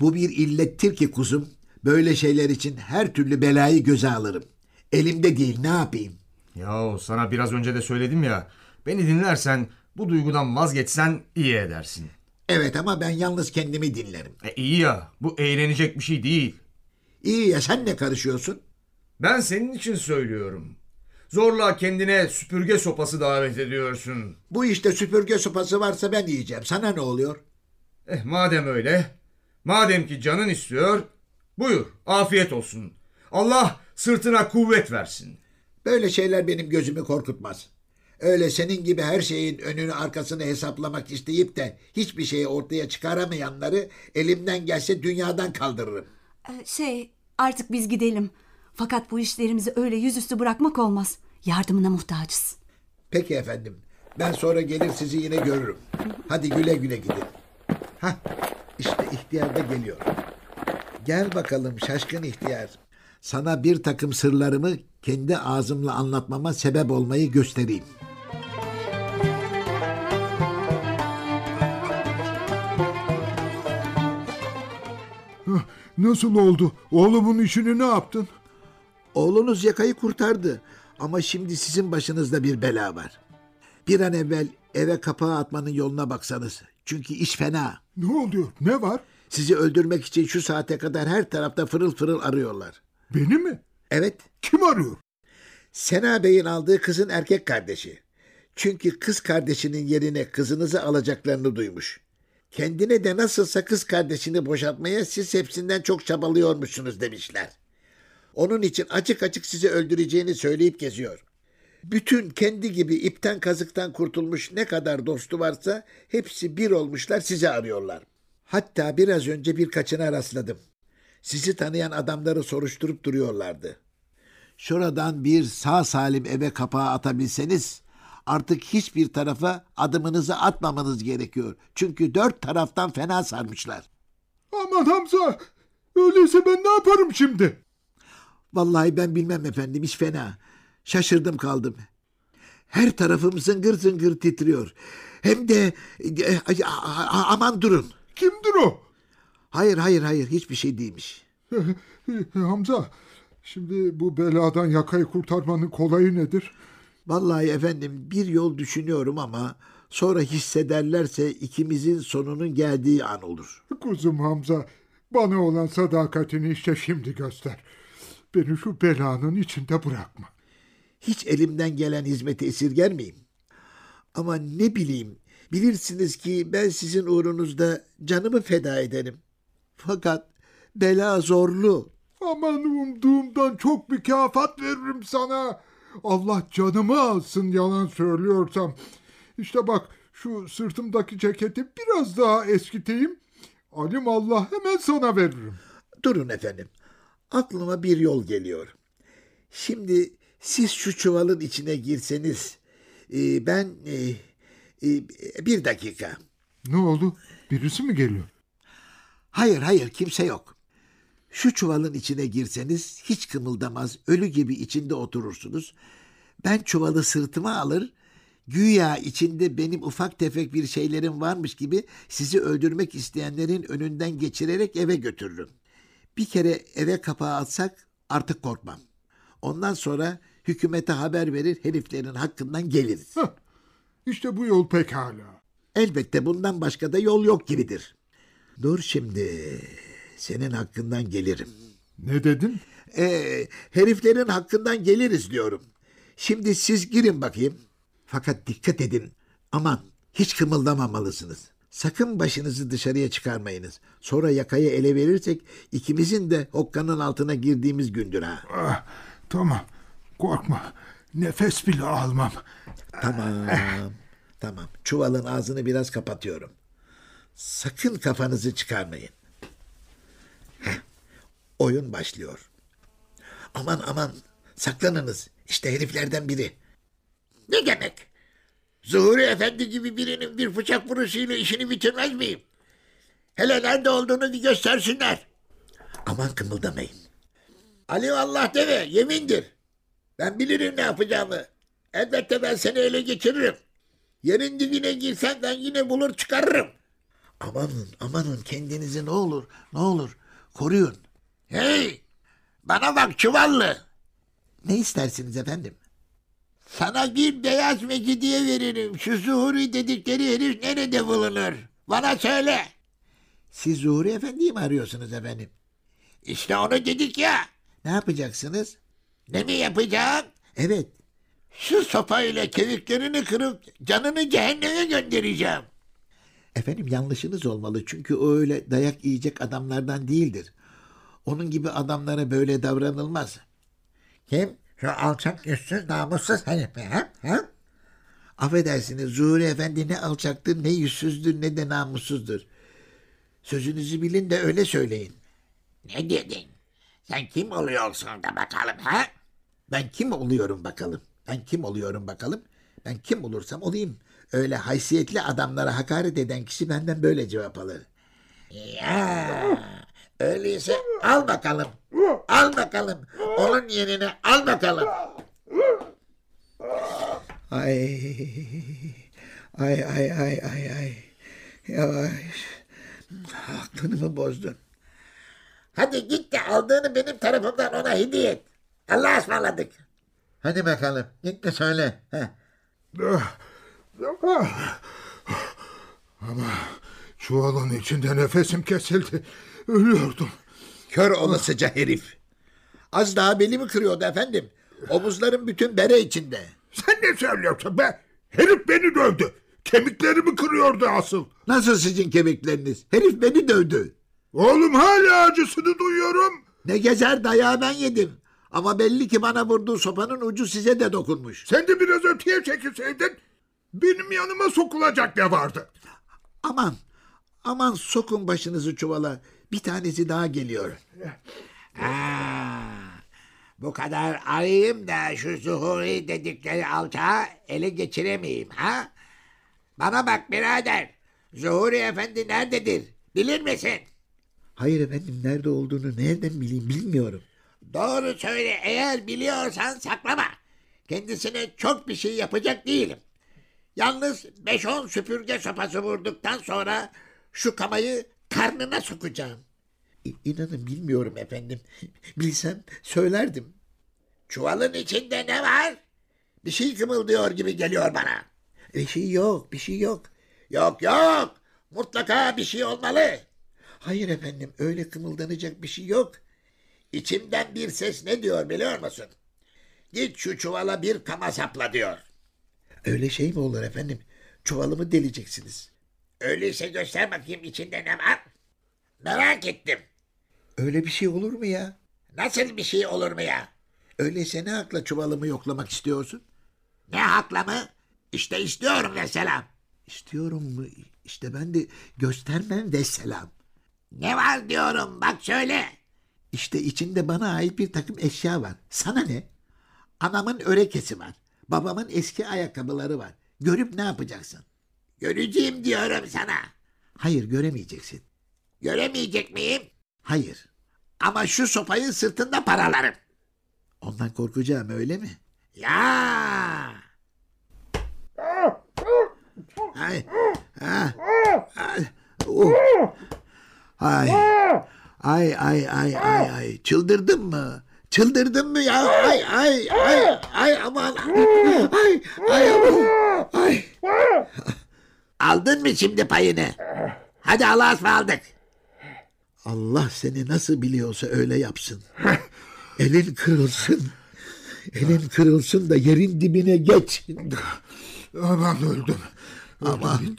Bu bir illettir ki kuzum. Böyle şeyler için her türlü belayı göze alırım. Elimde değil ne yapayım? Yahu sana biraz önce de söyledim ya. Beni dinlersen bu duygudan vazgeçsen iyi edersin. Evet ama ben yalnız kendimi dinlerim. E iyi ya bu eğlenecek bir şey değil. İyi ya sen ne karışıyorsun? Ben senin için söylüyorum. Zorla kendine süpürge sopası davet ediyorsun. Bu işte süpürge sopası varsa ben yiyeceğim. Sana ne oluyor? Eh madem öyle, madem ki canın istiyor, buyur afiyet olsun. Allah sırtına kuvvet versin. Böyle şeyler benim gözümü korkutmaz. Öyle senin gibi her şeyin önünü arkasını hesaplamak isteyip de hiçbir şeyi ortaya çıkaramayanları elimden gelse dünyadan kaldırırım. Ee, Şey artık biz gidelim. Fakat bu işlerimizi öyle yüzüstü bırakmak olmaz. Yardımına muhtacız. Peki efendim. Ben sonra gelir sizi yine görürüm. Hadi güle güle gidin. Hah işte ihtiyar da geliyor. Gel bakalım şaşkın ihtiyar. Sana bir takım sırlarımı kendi ağzımla anlatmama sebep olmayı göstereyim. Nasıl oldu? Oğlumun işini ne yaptın? Oğlunuz yakayı kurtardı ama şimdi sizin başınızda bir bela var. Bir an evvel eve kapağı atmanın yoluna baksanız. Çünkü iş fena. Ne oluyor? Ne var? Sizi öldürmek için şu saate kadar her tarafta fırıl fırıl arıyorlar. Beni mi? Evet, Kim arıyor? Sena Bey'in aldığı kızın erkek kardeşi. Çünkü kız kardeşinin yerine kızınızı alacaklarını duymuş. Kendine de nasılsa kız kardeşini boşaltmaya siz hepsinden çok çabalıyormuşsunuz demişler. Onun için açık açık sizi öldüreceğini söyleyip geziyor. Bütün kendi gibi ipten kazıktan kurtulmuş ne kadar dostu varsa hepsi bir olmuşlar sizi arıyorlar. Hatta biraz önce birkaçına rastladım. Sizi tanıyan adamları soruşturup duruyorlardı. Şuradan bir sağ salim eve kapağı atabilseniz artık hiçbir tarafa adımınızı atmamanız gerekiyor. Çünkü dört taraftan fena sarmışlar. Aman Hamza! Öyleyse ben ne yaparım şimdi? Vallahi ben bilmem efendim iş fena. Şaşırdım kaldım. Her tarafım zıngır zıngır titriyor. Hem de e, a- aman durun. Kimdir o? Hayır hayır hayır hiçbir şey değilmiş. Hamza, şimdi bu beladan yakayı kurtarmanın kolayı nedir? Vallahi efendim bir yol düşünüyorum ama sonra hissederlerse ikimizin sonunun geldiği an olur. Kuzum Hamza, bana olan sadakatini işte şimdi göster. Beni şu belanın içinde bırakma. Hiç elimden gelen hizmeti esirger miyim? Ama ne bileyim, bilirsiniz ki ben sizin uğrunuzda canımı feda ederim. Fakat bela zorlu. Aman umduğumdan çok mükafat veririm sana. Allah canımı alsın yalan söylüyorsam. İşte bak şu sırtımdaki ceketi biraz daha eskiteyim. Alim Allah hemen sana veririm. Durun efendim, aklıma bir yol geliyor. Şimdi siz şu çuvalın içine girseniz, e, ben... e, e, bir dakika. Ne oldu? Birisi mi geliyor? Hayır hayır kimse yok. Şu çuvalın içine girseniz hiç kımıldamaz, ölü gibi içinde oturursunuz. Ben çuvalı sırtıma alır, güya içinde benim ufak tefek bir şeylerim varmış gibi sizi öldürmek isteyenlerin önünden geçirerek eve götürürüm. Bir kere eve kapağı atsak artık korkmam. Ondan sonra hükümete haber verir heriflerin hakkından geliriz. Hah, işte bu yol pekala. Elbette bundan başka da yol yok gibidir. Dur şimdi. Senin hakkından gelirim. Ne dedin? Ee, heriflerin hakkından geliriz diyorum. Şimdi siz girin bakayım. Fakat dikkat edin. Aman hiç kımıldamamalısınız. Sakın başınızı dışarıya çıkarmayınız. Sonra yakayı ele verirsek ikimizin de hokkanın altına girdiğimiz gündür ha. Ah, tamam, korkma. Nefes bile almam. Tamam. tamam. Çuvalın ağzını biraz kapatıyorum. Sakın kafanızı çıkarmayın. Heh, oyun başlıyor. Aman aman saklanınız. İşte heriflerden biri. Ne demek? Zuhuri Efendi gibi birinin bir bıçak vuruşuyla işini bitirmez miyim? Hele nerede olduğunu bir göstersinler. Aman kımıldamayın. Ali Allah deme yemindir. Ben bilirim ne yapacağımı. Elbette ben seni ele geçiririm. Yerin dibine girsen ben yine bulur çıkarırım. Amanın amanın kendinizi ne olur ne olur koruyun. Hey bana bak çuvallı. Ne istersiniz efendim? Sana bir beyaz mecidiye veririm. Şu Zuhuri dedikleri herif nerede bulunur? Bana söyle. Siz Zuhuri Efendi'yi mi arıyorsunuz efendim? İşte onu dedik ya. Ne yapacaksınız? Ne mi yapacağım? Evet. Şu sopayla kemiklerini kırıp canını cehenneme göndereceğim. Efendim yanlışınız olmalı çünkü o öyle dayak yiyecek adamlardan değildir. Onun gibi adamlara böyle davranılmaz. Kim? Şu alçak yüzsüz namussuz herif mi? Ha? ha? Affedersiniz Zuhuri Efendi ne alçaktır ne yüzsüzdür ne de namussuzdur. Sözünüzü bilin de öyle söyleyin. Ne dedin? Sen kim oluyorsun da bakalım ha? Ben kim oluyorum bakalım? Ben kim oluyorum bakalım? Ben kim olursam olayım. Öyle haysiyetli adamlara hakaret eden kişi benden böyle cevap alır. Ya, öyleyse al bakalım. Al bakalım. Onun yerine al bakalım. Ay. Ay ay ay ay ay. Yavaş. Aklını mı bozdun? Hadi git de aldığını benim tarafımdan ona hediye et. Allah'a ısmarladık. Hadi bakalım. Git de söyle. Heh. Ama çuvalın içinde nefesim kesildi. Ölüyordum. Kör olasıca herif. Az daha belimi kırıyordu efendim. Omuzlarım bütün bere içinde. Sen ne söylüyorsun be? Herif beni dövdü. Kemiklerimi kırıyordu asıl. Nasıl sizin kemikleriniz? Herif beni dövdü. Oğlum hala acısını duyuyorum. Ne gezer dayağı ben yedim. Ama belli ki bana vurduğu sopanın ucu size de dokunmuş. Sen de biraz öteye çekilseydin benim yanıma sokulacak ne vardı? Aman, aman sokun başınızı çuvala. Bir tanesi daha geliyor. bu kadar arayayım da şu Zuhuri dedikleri alçağı ele geçiremeyeyim ha? Bana bak birader. Zuhuri Efendi nerededir? Bilir misin? Hayır efendim nerede olduğunu nereden bileyim bilmiyorum. Doğru söyle eğer biliyorsan saklama. Kendisine çok bir şey yapacak değilim. Yalnız 5-10 süpürge sopası vurduktan sonra şu kamayı karnına sokacağım. İnanın bilmiyorum efendim. Bilsem söylerdim. Çuvalın içinde ne var? Bir şey kımıldıyor gibi geliyor bana. Bir şey yok, bir şey yok. Yok yok. Mutlaka bir şey olmalı. Hayır efendim öyle kımıldanacak bir şey yok. İçimden bir ses ne diyor biliyor musun? Git şu çuvala bir kama sapla diyor. Öyle şey mi olur efendim? Çuvalımı deleceksiniz. Öyleyse göster bakayım içinde ne var. Merak ettim. Öyle bir şey olur mu ya? Nasıl bir şey olur mu ya? Öyleyse ne hakla çuvalımı yoklamak istiyorsun? Ne hakla mı? İşte istiyorum mesela. İstiyorum mu? İşte ben de göstermem ve selam. Ne var diyorum bak söyle. İşte içinde bana ait bir takım eşya var. Sana ne? Anamın örekesi var. Babamın eski ayakkabıları var. Görüp ne yapacaksın? Göreceğim diyorum sana. Hayır göremeyeceksin. Göremeyecek miyim? Hayır. Ama şu sopayı sırtında paralarım. Ondan korkacağım öyle mi? Ya. Ay. Ha. Ay. Uh. Ay. Ay ay ay ay ay. Çıldırdın mı? Çıldırdın mı ya? Ay ay ay ay aman. Ay ay aman. Ay. Aldın mı şimdi payını? Hadi Allah'a ısmarladık. Allah seni nasıl biliyorsa öyle yapsın. Elin kırılsın. Elin kırılsın da yerin dibine geç. Aman öldüm. Aman.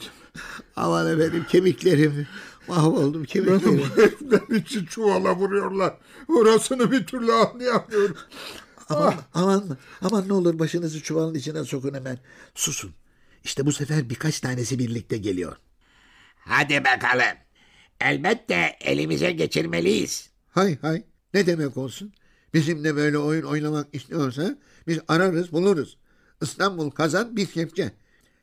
Aman efendim kemiklerim. Mahvoldum kemiklerim. Ben için çuvala vuruyorlar. Orasını bir türlü anlayamıyorum. Aman, aman, aman ne olur başınızı çuvalın içine sokun hemen. Susun. İşte bu sefer birkaç tanesi birlikte geliyor. Hadi bakalım. Elbette elimize geçirmeliyiz. Hay hay. Ne demek olsun? Bizimle böyle oyun oynamak istiyorsa biz ararız buluruz. İstanbul kazan bir kepçe.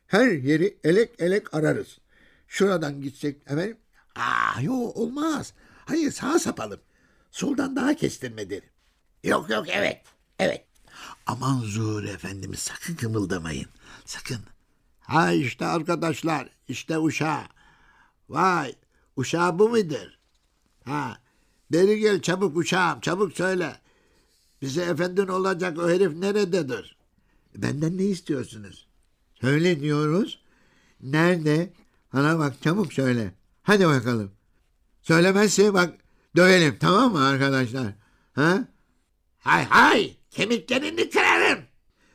Her yeri elek elek ararız. Şuradan gitsek efendim. Aa yok olmaz. Hayır sağa sapalım. Soldan daha kestirmedir. Yok yok evet. Evet. Aman Zuhur efendimiz sakın kımıldamayın. Sakın. Ha işte arkadaşlar işte uşağı. Vay uşağı bu mudur? Ha beri gel çabuk uşağım çabuk söyle. Bize efendin olacak o herif nerededir? Benden ne istiyorsunuz? Söyle diyoruz. Nerede? Bana bak çabuk söyle. Hadi bakalım. Söylemezse bak dövelim tamam mı arkadaşlar? Ha? Hay hay kemiklerini kırarım.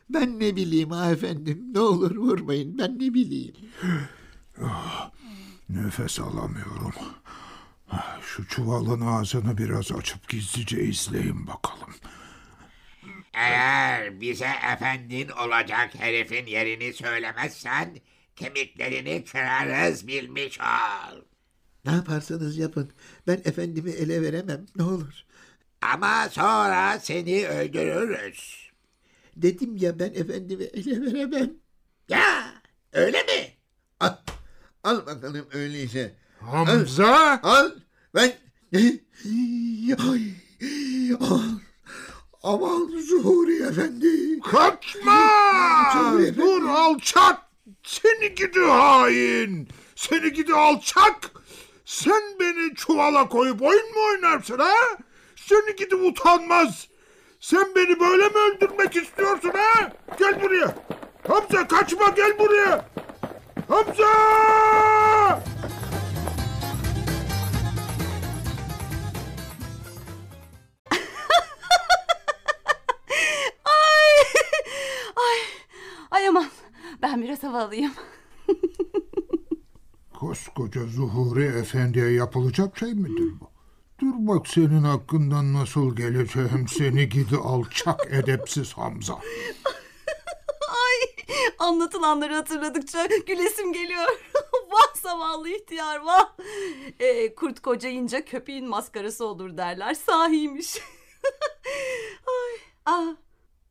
Ben ne bileyim ha efendim. Ne olur vurmayın ben ne bileyim. Nefes alamıyorum. Şu çuvalın ağzını biraz açıp gizlice izleyin bakalım. Eğer bize efendin olacak herifin yerini söylemezsen kemiklerini kırarız bilmiş ol. Ne yaparsanız yapın. Ben efendimi ele veremem ne olur. Ama sonra seni öldürürüz. Dedim ya ben efendimi ele veremem. Ya öyle mi? Al, al bakalım öyleyse. Hamza! Al. Ben... Ay, al. Aman Zuhuri Efendi. Kaçma! Zuhuri Efendi. Dur alçak! Seni gidi hain! Seni gidi alçak! Sen beni çuvala koyup oyun mu oynarsın ha? Seni gidi utanmaz! Sen beni böyle mi öldürmek istiyorsun ha? Gel buraya! Hamza kaçma gel buraya! Hamza! Ay, ay, ay aman ben biraz hava alayım. Koskoca Zuhuri Efendi'ye yapılacak şey midir bu? Dur bak senin hakkından nasıl geleceğim seni gidi alçak edepsiz Hamza. Ay anlatılanları hatırladıkça gülesim geliyor. vah zavallı ihtiyar vah. Ee, kurt kocayınca köpeğin maskarası olur derler. Sahiymiş. Ay, aa,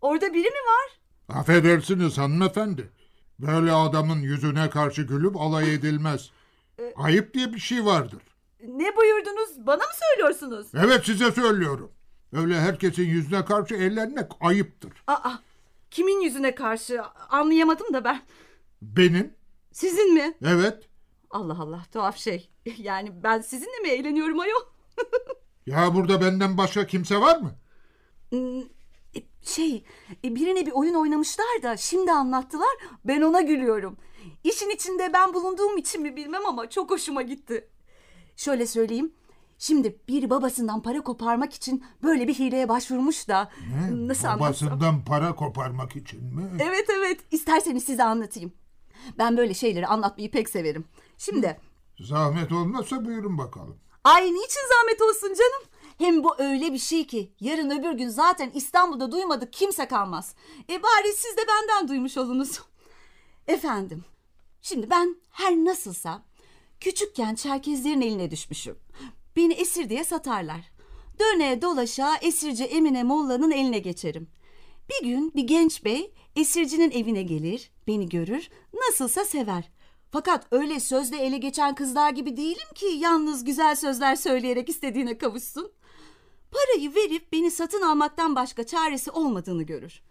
orada biri mi var? Affedersiniz hanımefendi. Böyle adamın yüzüne karşı gülüp alay edilmez. Ayıp diye bir şey vardır. Ne buyurdunuz? Bana mı söylüyorsunuz? Evet size söylüyorum. Öyle herkesin yüzüne karşı eğlenmek ayıptır. Aa, kimin yüzüne karşı? Anlayamadım da ben. Benim, Sizin mi? evet. Allah Allah tuhaf şey. Yani ben sizinle mi eğleniyorum ayol? Ya burada benden başka kimse var mı? Hmm, e, Şey e, birine bir oyun oynamışlar da şimdi anlattılar ben ona gülüyorum. İşin içinde ben bulunduğum için mi bilmem ama çok hoşuma gitti. Şöyle söyleyeyim. Şimdi bir babasından para koparmak için böyle bir hileye başvurmuş da Ne? nasıl anlatsam? Babasından para koparmak için mi? Evet evet isterseniz size anlatayım. Ben böyle şeyleri anlatmayı pek severim. Şimdi Zahmet olmazsa buyurun bakalım. Ay niçin zahmet olsun canım? Hem bu öyle bir şey ki yarın öbür gün zaten İstanbul'da duymadık kimse kalmaz. E bari siz de benden duymuş olunuz. Efendim, şimdi ben her nasılsa küçükken Çerkezlerin eline düşmüşüm. Beni esir diye satarlar. Döne dolaşa esirci Emine Molla'nın eline geçerim. Bir gün bir genç bey esircinin evine gelir, beni görür, nasılsa sever. Fakat öyle sözle ele geçen kızlar gibi değilim ki yalnız güzel sözler söyleyerek istediğine kavuşsun. Parayı verip beni satın almaktan başka çaresi olmadığını görür.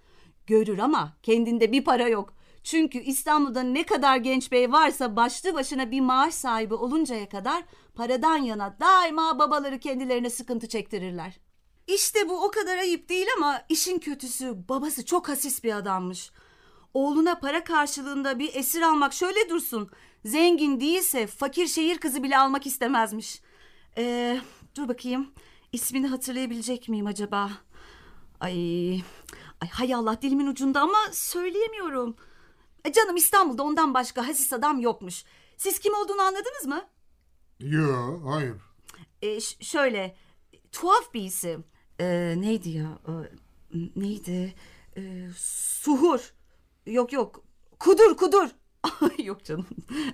Görür ama kendinde bir para yok. Çünkü İstanbul'da ne kadar genç bey varsa başlı başına bir maaş sahibi oluncaya kadar paradan yana daima babaları kendilerine sıkıntı çektirirler. İşte bu o kadar ayıp değil ama işin kötüsü babası çok hasis bir adammış. Oğluna para karşılığında bir esir almak şöyle dursun. Zengin değilse fakir şehir kızı bile almak istemezmiş. Ee, dur bakayım. İsmini hatırlayabilecek miyim acaba? Ay, ay hay Allah dilimin ucunda ama söyleyemiyorum. E, canım İstanbul'da ondan başka hasis adam yokmuş. Siz kim olduğunu anladınız mı? Yo, hayır. E, şöyle tuhaf bir isim. E, neydi ya? E, neydi? E, suhur. Yok yok. Kudur kudur. Yok canım.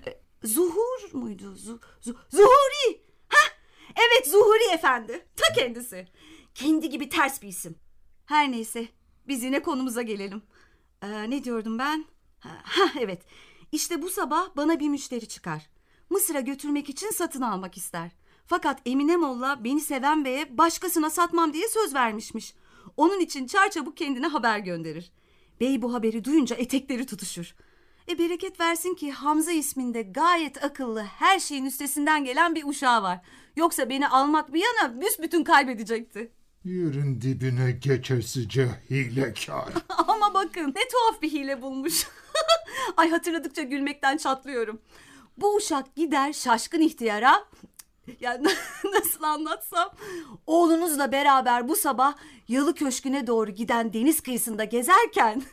E, Zuhur muydu? Zu, zu, Zuhuri. Hah, evet Zuhuri efendi. Ta kendisi. Kendi gibi ters bir isim. Her neyse biz yine konumuza gelelim. Ee, ne diyordum ben? Ha, evet işte bu sabah bana bir müşteri çıkar. Mısır'a götürmek için satın almak ister. Fakat Emine Molla beni seven beye başkasına satmam diye söz vermişmiş. Onun için çarçabuk kendine haber gönderir. Bey bu haberi duyunca etekleri tutuşur. E bereket versin ki Hamza isminde gayet akıllı her şeyin üstesinden gelen bir uşağı var. Yoksa beni almak bir yana büsbütün kaybedecekti. Yerin dibine geçesice hilekar. Ama bakın ne tuhaf bir hile bulmuş. Ay hatırladıkça gülmekten çatlıyorum. Bu uşak gider şaşkın ihtiyara. Yani nasıl anlatsam? Oğlunuzla beraber bu sabah Yalı Köşkü'ne doğru giden deniz kıyısında gezerken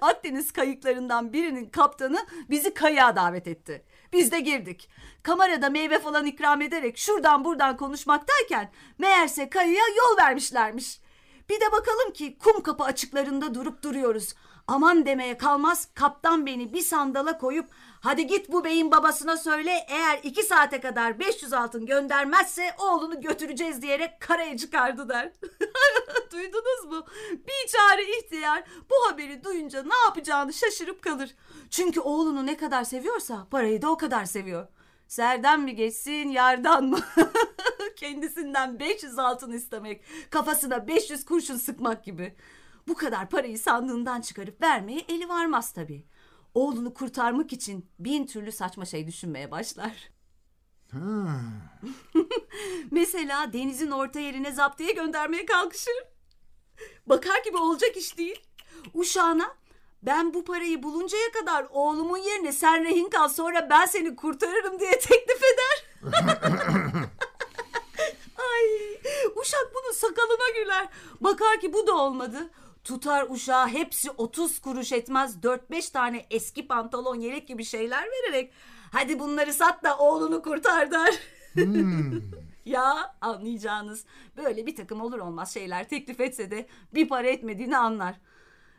Akdeniz kayıklarından birinin kaptanı bizi kayığa davet etti. Biz de girdik. Kamerada meyve falan ikram ederek şuradan buradan konuşmaktayken meğerse kayıya yol vermişlermiş. Bir de bakalım ki kum kapı açıklarında durup duruyoruz. Aman demeye kalmaz kaptan beni bir sandala koyup hadi git bu beyin babasına söyle eğer iki saate kadar 500 altın göndermezse oğlunu götüreceğiz diyerek karaya çıkardı der. Duydunuz mu? Bir çare ihtiyar bu haberi duyunca ne yapacağını şaşırıp kalır. Çünkü oğlunu ne kadar seviyorsa parayı da o kadar seviyor. Serden mi geçsin yardan mı? Kendisinden 500 altın istemek, kafasına 500 kurşun sıkmak gibi. Bu kadar parayı sandığından çıkarıp vermeye eli varmaz tabii. Oğlunu kurtarmak için bin türlü saçma şey düşünmeye başlar. Mesela denizin orta yerine zaptiye göndermeye kalkışır. Bakar gibi olacak iş değil. Uşağına ben bu parayı buluncaya kadar oğlumun yerine sen rehin kal sonra ben seni kurtarırım diye teklif eder. Ay uşak bunun sakalına güler. Bakar ki bu da olmadı. Tutar uşağa hepsi 30 kuruş etmez 4-5 tane eski pantolon yelek gibi şeyler vererek hadi bunları sat da oğlunu kurtar der. ya anlayacağınız böyle bir takım olur olmaz şeyler teklif etse de bir para etmediğini anlar.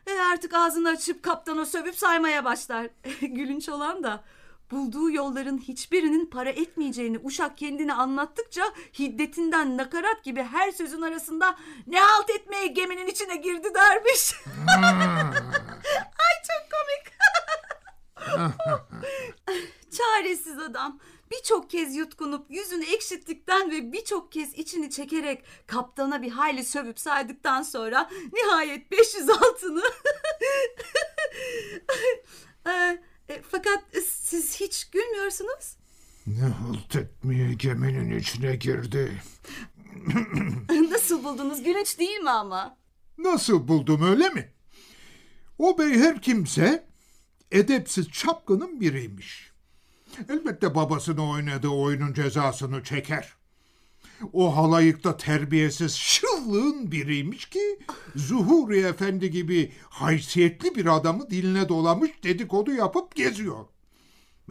E artık ağzını açıp kaptana sövüp saymaya başlar. Gülünç olan da bulduğu yolların hiçbirinin para etmeyeceğini Uşak kendine anlattıkça hiddetinden nakarat gibi her sözün arasında ne halt etmeye geminin içine girdi dermiş. Ay çok komik. Çaresiz adam birçok kez yutkunup yüzünü ekşittikten ve birçok kez içini çekerek kaptana bir hayli sövüp saydıktan sonra nihayet 500 altını e, fakat siz hiç gülmüyorsunuz. Ne halt etmeye geminin içine girdi. Nasıl buldunuz? Gülünç değil mi ama? Nasıl buldum öyle mi? O bey her kimse edepsiz çapkının biriymiş. Elbette babasını oynadığı oyunun cezasını çeker. O halayıkta terbiyesiz şıllığın biriymiş ki Zuhuri Efendi gibi haysiyetli bir adamı diline dolamış dedikodu yapıp geziyor.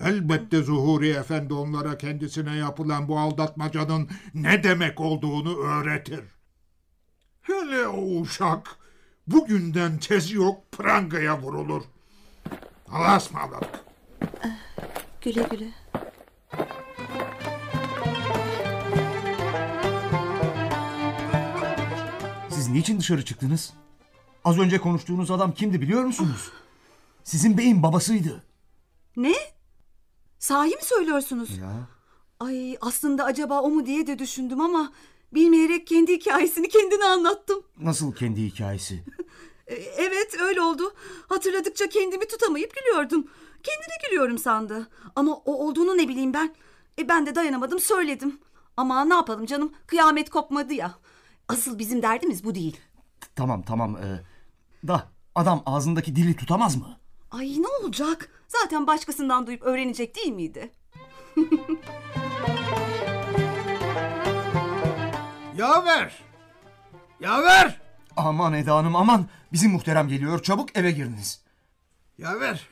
Elbette Zuhuri Efendi onlara kendisine yapılan bu aldatmacanın ne demek olduğunu öğretir. Hele o uşak bugünden tezi yok prangaya vurulur. Allah'a ısmarladık. Güle güle. Siz niçin dışarı çıktınız? Az önce konuştuğunuz adam kimdi biliyor musunuz? Sizin beyin babasıydı. Ne? Sahi mi söylüyorsunuz? Ya. Ay aslında acaba o mu diye de düşündüm ama bilmeyerek kendi hikayesini kendine anlattım. Nasıl kendi hikayesi? E, Evet öyle oldu. Hatırladıkça kendimi tutamayıp gülüyordum. Kendine gülüyorum sandı. Ama o olduğunu ne bileyim ben. E ben de dayanamadım söyledim. Ama ne yapalım canım kıyamet kopmadı ya. Asıl bizim derdimiz bu değil. Tamam tamam. ee, da adam ağzındaki dili tutamaz mı? Ay ne olacak? Zaten başkasından duyup öğrenecek değil miydi? Yaver! Yaver! Aman Eda Hanım aman. Bizim muhterem geliyor. Çabuk eve giriniz. Yaver!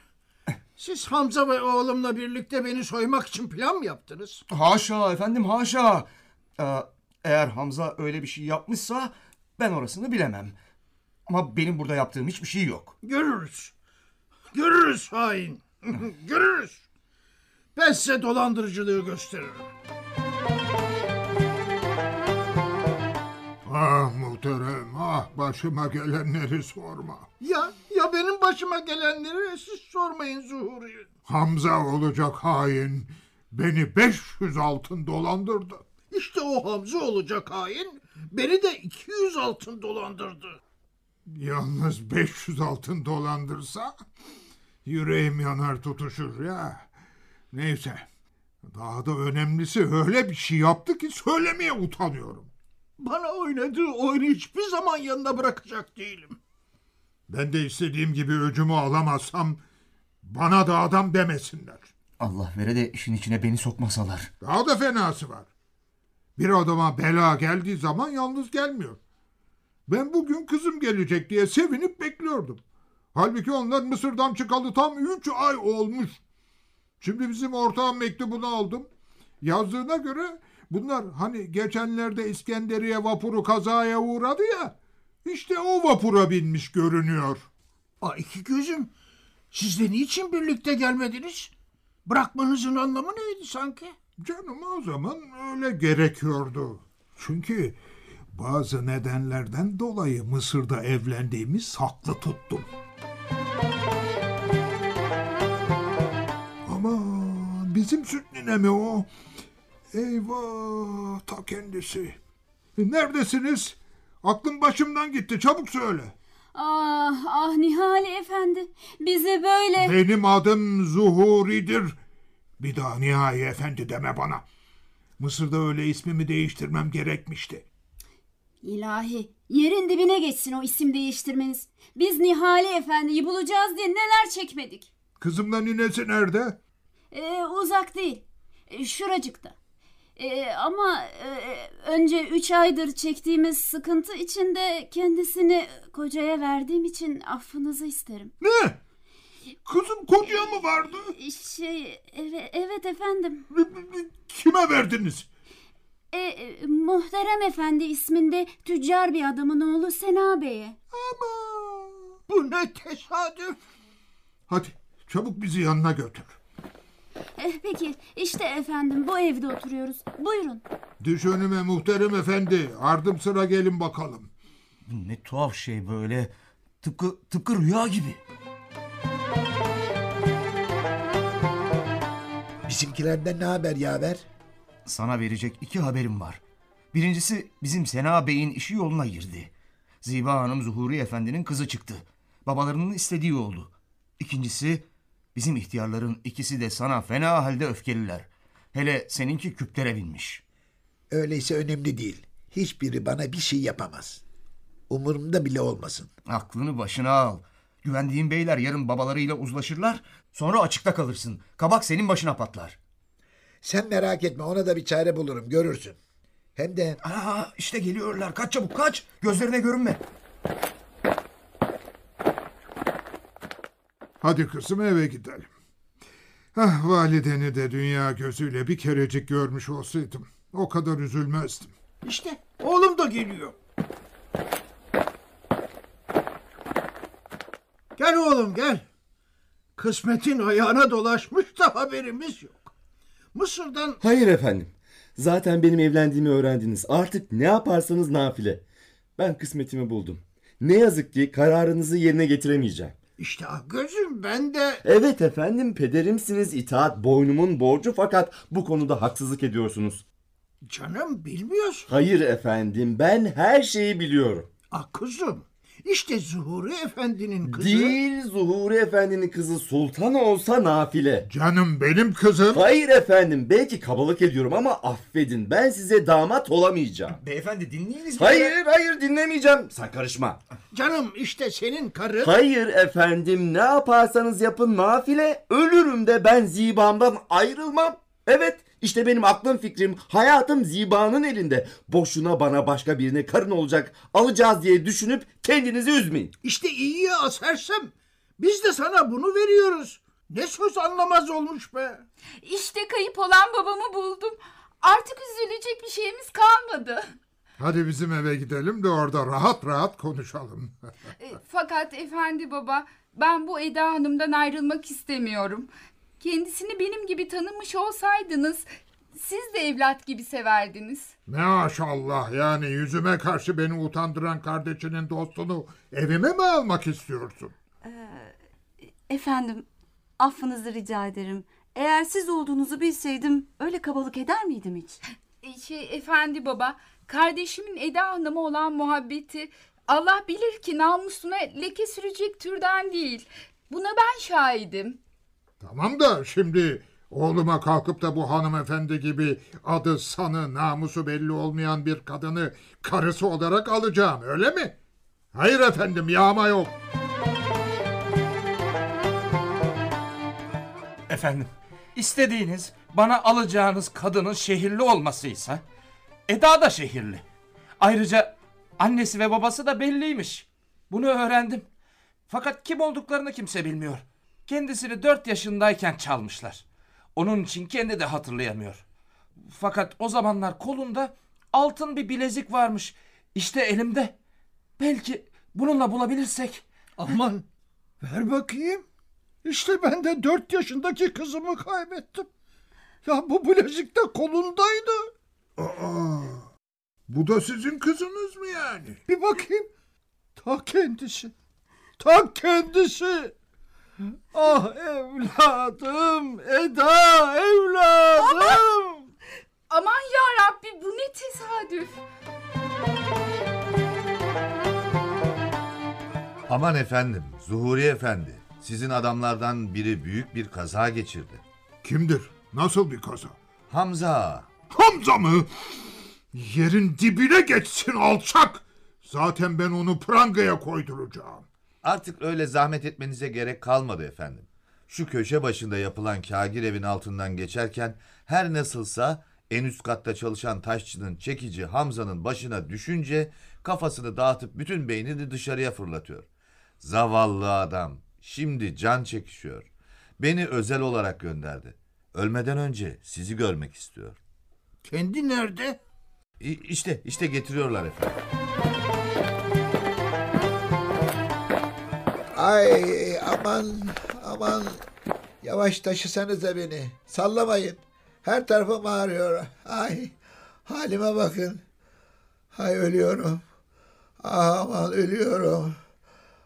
Siz Hamza ve oğlumla birlikte beni soymak için plan mı yaptınız? Haşa efendim haşa. Ee, eğer Hamza öyle bir şey yapmışsa ben orasını bilemem. Ama benim burada yaptığım hiçbir şey yok. Görürüz. Görürüz hain. Görürüz. Ben size dolandırıcılığı gösteririm. Ah muhterem, ah başıma gelenleri sorma. Ya ya benim başıma gelenleri siz sormayın Zuhuri. Hamza olacak hain beni 500 altın dolandırdı. İşte o Hamza olacak hain beni de 200 altın dolandırdı. Yalnız 500 altın dolandırsa yüreğim yanar tutuşur ya. Neyse. Daha da önemlisi öyle bir şey yaptı ki söylemeye utanıyorum. Bana oynadığı oyunu hiçbir zaman yanına bırakacak değilim. Ben de istediğim gibi öcümü alamazsam bana da adam demesinler. Allah vere de işin içine beni sokmasalar. Daha da fenası var. Bir adama bela geldiği zaman yalnız gelmiyor. Ben bugün kızım gelecek diye sevinip bekliyordum. Halbuki onlar Mısır'dan çıkalı tam üç ay olmuş. Şimdi bizim ortağın mektubunu aldım. Yazdığına göre bunlar hani geçenlerde İskenderiye vapuru kazaya uğradı ya. İşte o vapura binmiş görünüyor. A iki gözüm siz de niçin birlikte gelmediniz? Bırakmanızın anlamı neydi sanki? Canım o zaman öyle gerekiyordu. Çünkü bazı nedenlerden dolayı Mısır'da evlendiğimi saklı tuttum. Ama bizim süt ninemi o. Eyvah ta kendisi. Neredesiniz? Aklım başımdan gitti çabuk söyle. Ah ah Nihali efendi bize böyle... Benim adım Zuhuri'dir. Bir daha Nihai Efendi deme bana. Mısır'da öyle ismimi değiştirmem gerekmişti. İlahi yerin dibine geçsin o isim değiştirmeniz. Biz Nihali Efendi'yi bulacağız diye neler çekmedik. Kızımla ninesi nerede? Ee, uzak değil. Ee, şuracıkta. Ee, ama e, önce üç aydır çektiğimiz sıkıntı içinde kendisini kocaya verdiğim için affınızı isterim. Ne? Kızım kocaya mı vardı? Şey evet, evet efendim. Kime verdiniz? E, e, Muhterem Efendi isminde tüccar bir adamın oğlu Sena Bey'e. Bu ne tesadüf. Hadi çabuk bizi yanına götür. Eh, peki işte efendim bu evde oturuyoruz. Buyurun. Düş önüme muhterem efendi. Ardım sıra gelin bakalım. Ne tuhaf şey böyle. Tıpkı, tıpkı rüya gibi. Bizimkilerden ne haber yaver? Sana verecek iki haberim var. Birincisi bizim Sena Bey'in işi yoluna girdi. Ziba Hanım Zuhuri Efendi'nin kızı çıktı. Babalarının istediği oldu. İkincisi bizim ihtiyarların ikisi de sana fena halde öfkeliler. Hele seninki küplere binmiş. Öyleyse önemli değil. Hiçbiri bana bir şey yapamaz. Umurumda bile olmasın. Aklını başına al. Güvendiğin beyler yarın babalarıyla uzlaşırlar. Sonra açıkta kalırsın. Kabak senin başına patlar. Sen merak etme ona da bir çare bulurum görürsün. Hem de Aa işte geliyorlar. Kaç çabuk kaç. Gözlerine görünme. Hadi kızım eve gidelim. Ah valideni de dünya gözüyle bir kerecik görmüş olsaydım. O kadar üzülmezdim. İşte oğlum da geliyor. Gel oğlum gel. Kısmetin ayağına dolaşmış da haberimiz yok. Mısır'dan Hayır efendim. Zaten benim evlendiğimi öğrendiniz. Artık ne yaparsanız nafile. Ben kısmetimi buldum. Ne yazık ki kararınızı yerine getiremeyeceğim. işte gözüm ben de Evet efendim pederimsiniz itaat boynumun borcu fakat bu konuda haksızlık ediyorsunuz. canım bilmiyorsun. Hayır efendim ben her şeyi biliyorum. Ah kızım işte Zuhuri Efendi'nin kızı. Değil Zuhuri Efendi'nin kızı sultan olsa nafile. Canım benim kızım. Hayır efendim belki kabalık ediyorum ama affedin ben size damat olamayacağım. Beyefendi dinleyiniz. Hayır hayır dinlemeyeceğim. Sen karışma. Canım işte senin karın. Hayır efendim ne yaparsanız yapın nafile ölürüm de ben zibamdan ayrılmam. Evet işte benim aklım fikrim hayatım zibanın elinde. Boşuna bana başka birine karın olacak alacağız diye düşünüp kendinizi üzmeyin. İşte iyiye asersem biz de sana bunu veriyoruz. Ne söz anlamaz olmuş be. İşte kayıp olan babamı buldum. Artık üzülecek bir şeyimiz kalmadı. Hadi bizim eve gidelim de orada rahat rahat konuşalım. E, Fakat efendi baba ben bu Eda Hanım'dan ayrılmak istemiyorum. Kendisini benim gibi tanımış olsaydınız Siz de evlat gibi severdiniz. Maşallah yani yüzüme karşı beni utandıran kardeşinin dostunu evime mi almak istiyorsun? Efendim, affınızı rica ederim. Eğer siz olduğunuzu bilseydim öyle kabalık eder miydim hiç? E, Şey efendi baba, kardeşimin Eda Hanım'a olan muhabbeti Allah bilir ki namusuna leke sürecek türden değil. Buna ben şahidim. Tamam da şimdi oğluma kalkıp da bu hanımefendi gibi adı sanı namusu belli olmayan bir kadını karısı olarak alacağım öyle mi? Hayır efendim yağma yok. Efendim, istediğiniz bana alacağınız kadının şehirli olmasıysa Eda da şehirli. Ayrıca annesi ve babası da belliymiş. Bunu öğrendim. Fakat kim olduklarını kimse bilmiyor. Kendisini dört yaşındayken çalmışlar. Onun için kendi de hatırlayamıyor. Fakat o zamanlar kolunda altın bir bilezik varmış. İşte elimde. Belki bununla bulabilirsek. Aman ver bakayım. İşte ben de dört yaşındaki kızımı kaybettim. Ya bu bilezik de kolundaydı. Aa, bu da sizin kızınız mı yani? Bir bakayım. Ta kendisi. Ta kendisi. Ah evladım. Eda evladım. Aman ya Rabbi bu ne tesadüf. Aman efendim, Zuhuri Efendi. Sizin adamlardan biri büyük bir kaza geçirdi. Kimdir? Nasıl bir kaza? Hamza. Hamza mı? Yerin dibine geçsin alçak. Zaten ben onu prangaya koyduracağım. Artık öyle zahmet etmenize gerek kalmadı efendim. Şu köşe başında yapılan kagir evin altından geçerken her nasılsa en üst katta çalışan taşçının çekici Hamza'nın başına düşünce kafasını dağıtıp bütün beynini dışarıya fırlatıyor. Zavallı adam şimdi can çekişiyor. Beni özel olarak gönderdi. Ölmeden önce sizi görmek istiyor. Kendi nerede? İ- İşte işte getiriyorlar efendim. Ay aman aman yavaş taşısanıza beni. Sallamayın. Her tarafım ağrıyor. Ay halime bakın. Ay ölüyorum. Ah, aman ölüyorum.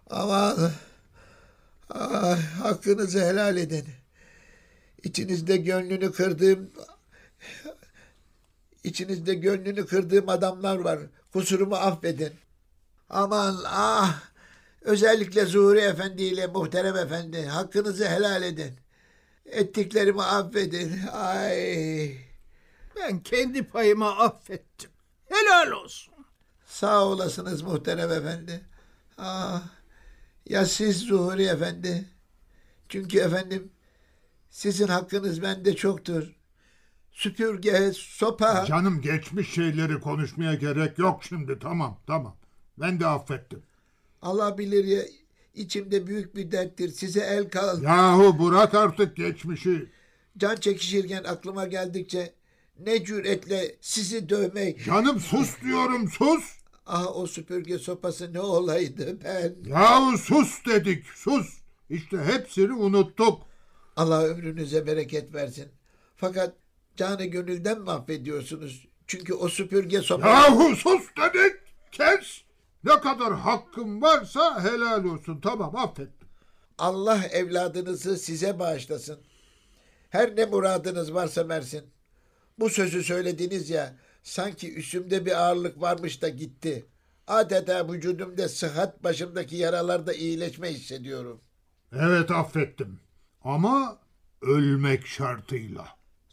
Aman. Ay, hakkınızı helal edin. İçinizde gönlünü kırdığım içinizde gönlünü kırdığım adamlar var. Kusurumu affedin. Aman ah. Özellikle Zuhuri Efendi ile Muhterem Efendi hakkınızı helal edin. Ettiklerimi affedin. Ay. Ben kendi payıma affettim. Helal olsun. Sağ olasınız Muhterem Efendi. Ah. Ya siz Zuhuri Efendi? Çünkü efendim sizin hakkınız bende çoktur. Süpürge, sopa... Canım geçmiş şeyleri konuşmaya gerek yok şimdi tamam tamam. Ben de affettim. Allah bilir ya içimde büyük bir derttir. Size el kal. Yahu bırak artık geçmişi. Can çekişirken aklıma geldikçe ne cüretle sizi dövmek. Canım sus diyorum sus. Ah o süpürge sopası ne olaydı ben. Yahu sus dedik sus. İşte hepsini unuttuk. Allah ömrünüze bereket versin. Fakat canı gönülden mahvediyorsunuz. Çünkü o süpürge sopa... Yahu sus dedik. Kes. Ne kadar hakkım varsa helal olsun. Tamam affettim. Allah evladınızı size bağışlasın. Her ne muradınız varsa versin. Bu sözü söylediniz ya, sanki üstümde bir ağırlık varmış da gitti. Adeta vücudumda sıhhat, başımdaki yaralarda iyileşme hissediyorum. Evet affettim. Ama ölmek şartıyla.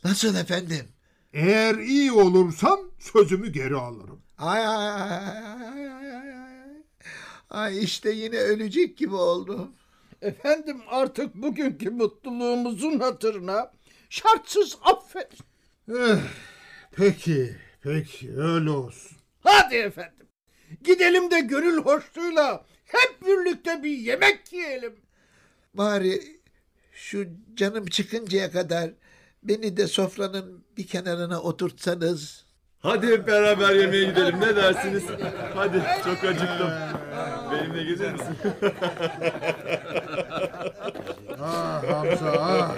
Nasıl efendim? Eğer iyi olursam sözümü geri alırım. Ay ay ay ay ay ay ay ay. İşte yine ölecek gibi oldum. Efendim artık bugünkü mutluluğumuzun hatırına şartsız affet. Eh, peki, peki öyle olsun. Hadi efendim. Gidelim de gönül hoşluğuyla hep birlikte bir yemek yiyelim. Bari şu canım çıkıncaya kadar beni de sofranın bir kenarına oturtsanız. Hadi hep beraber yemeğe gidelim ne dersiniz? Hadi çok acıktım. Benimle gelir misin? Ah Hamza ah.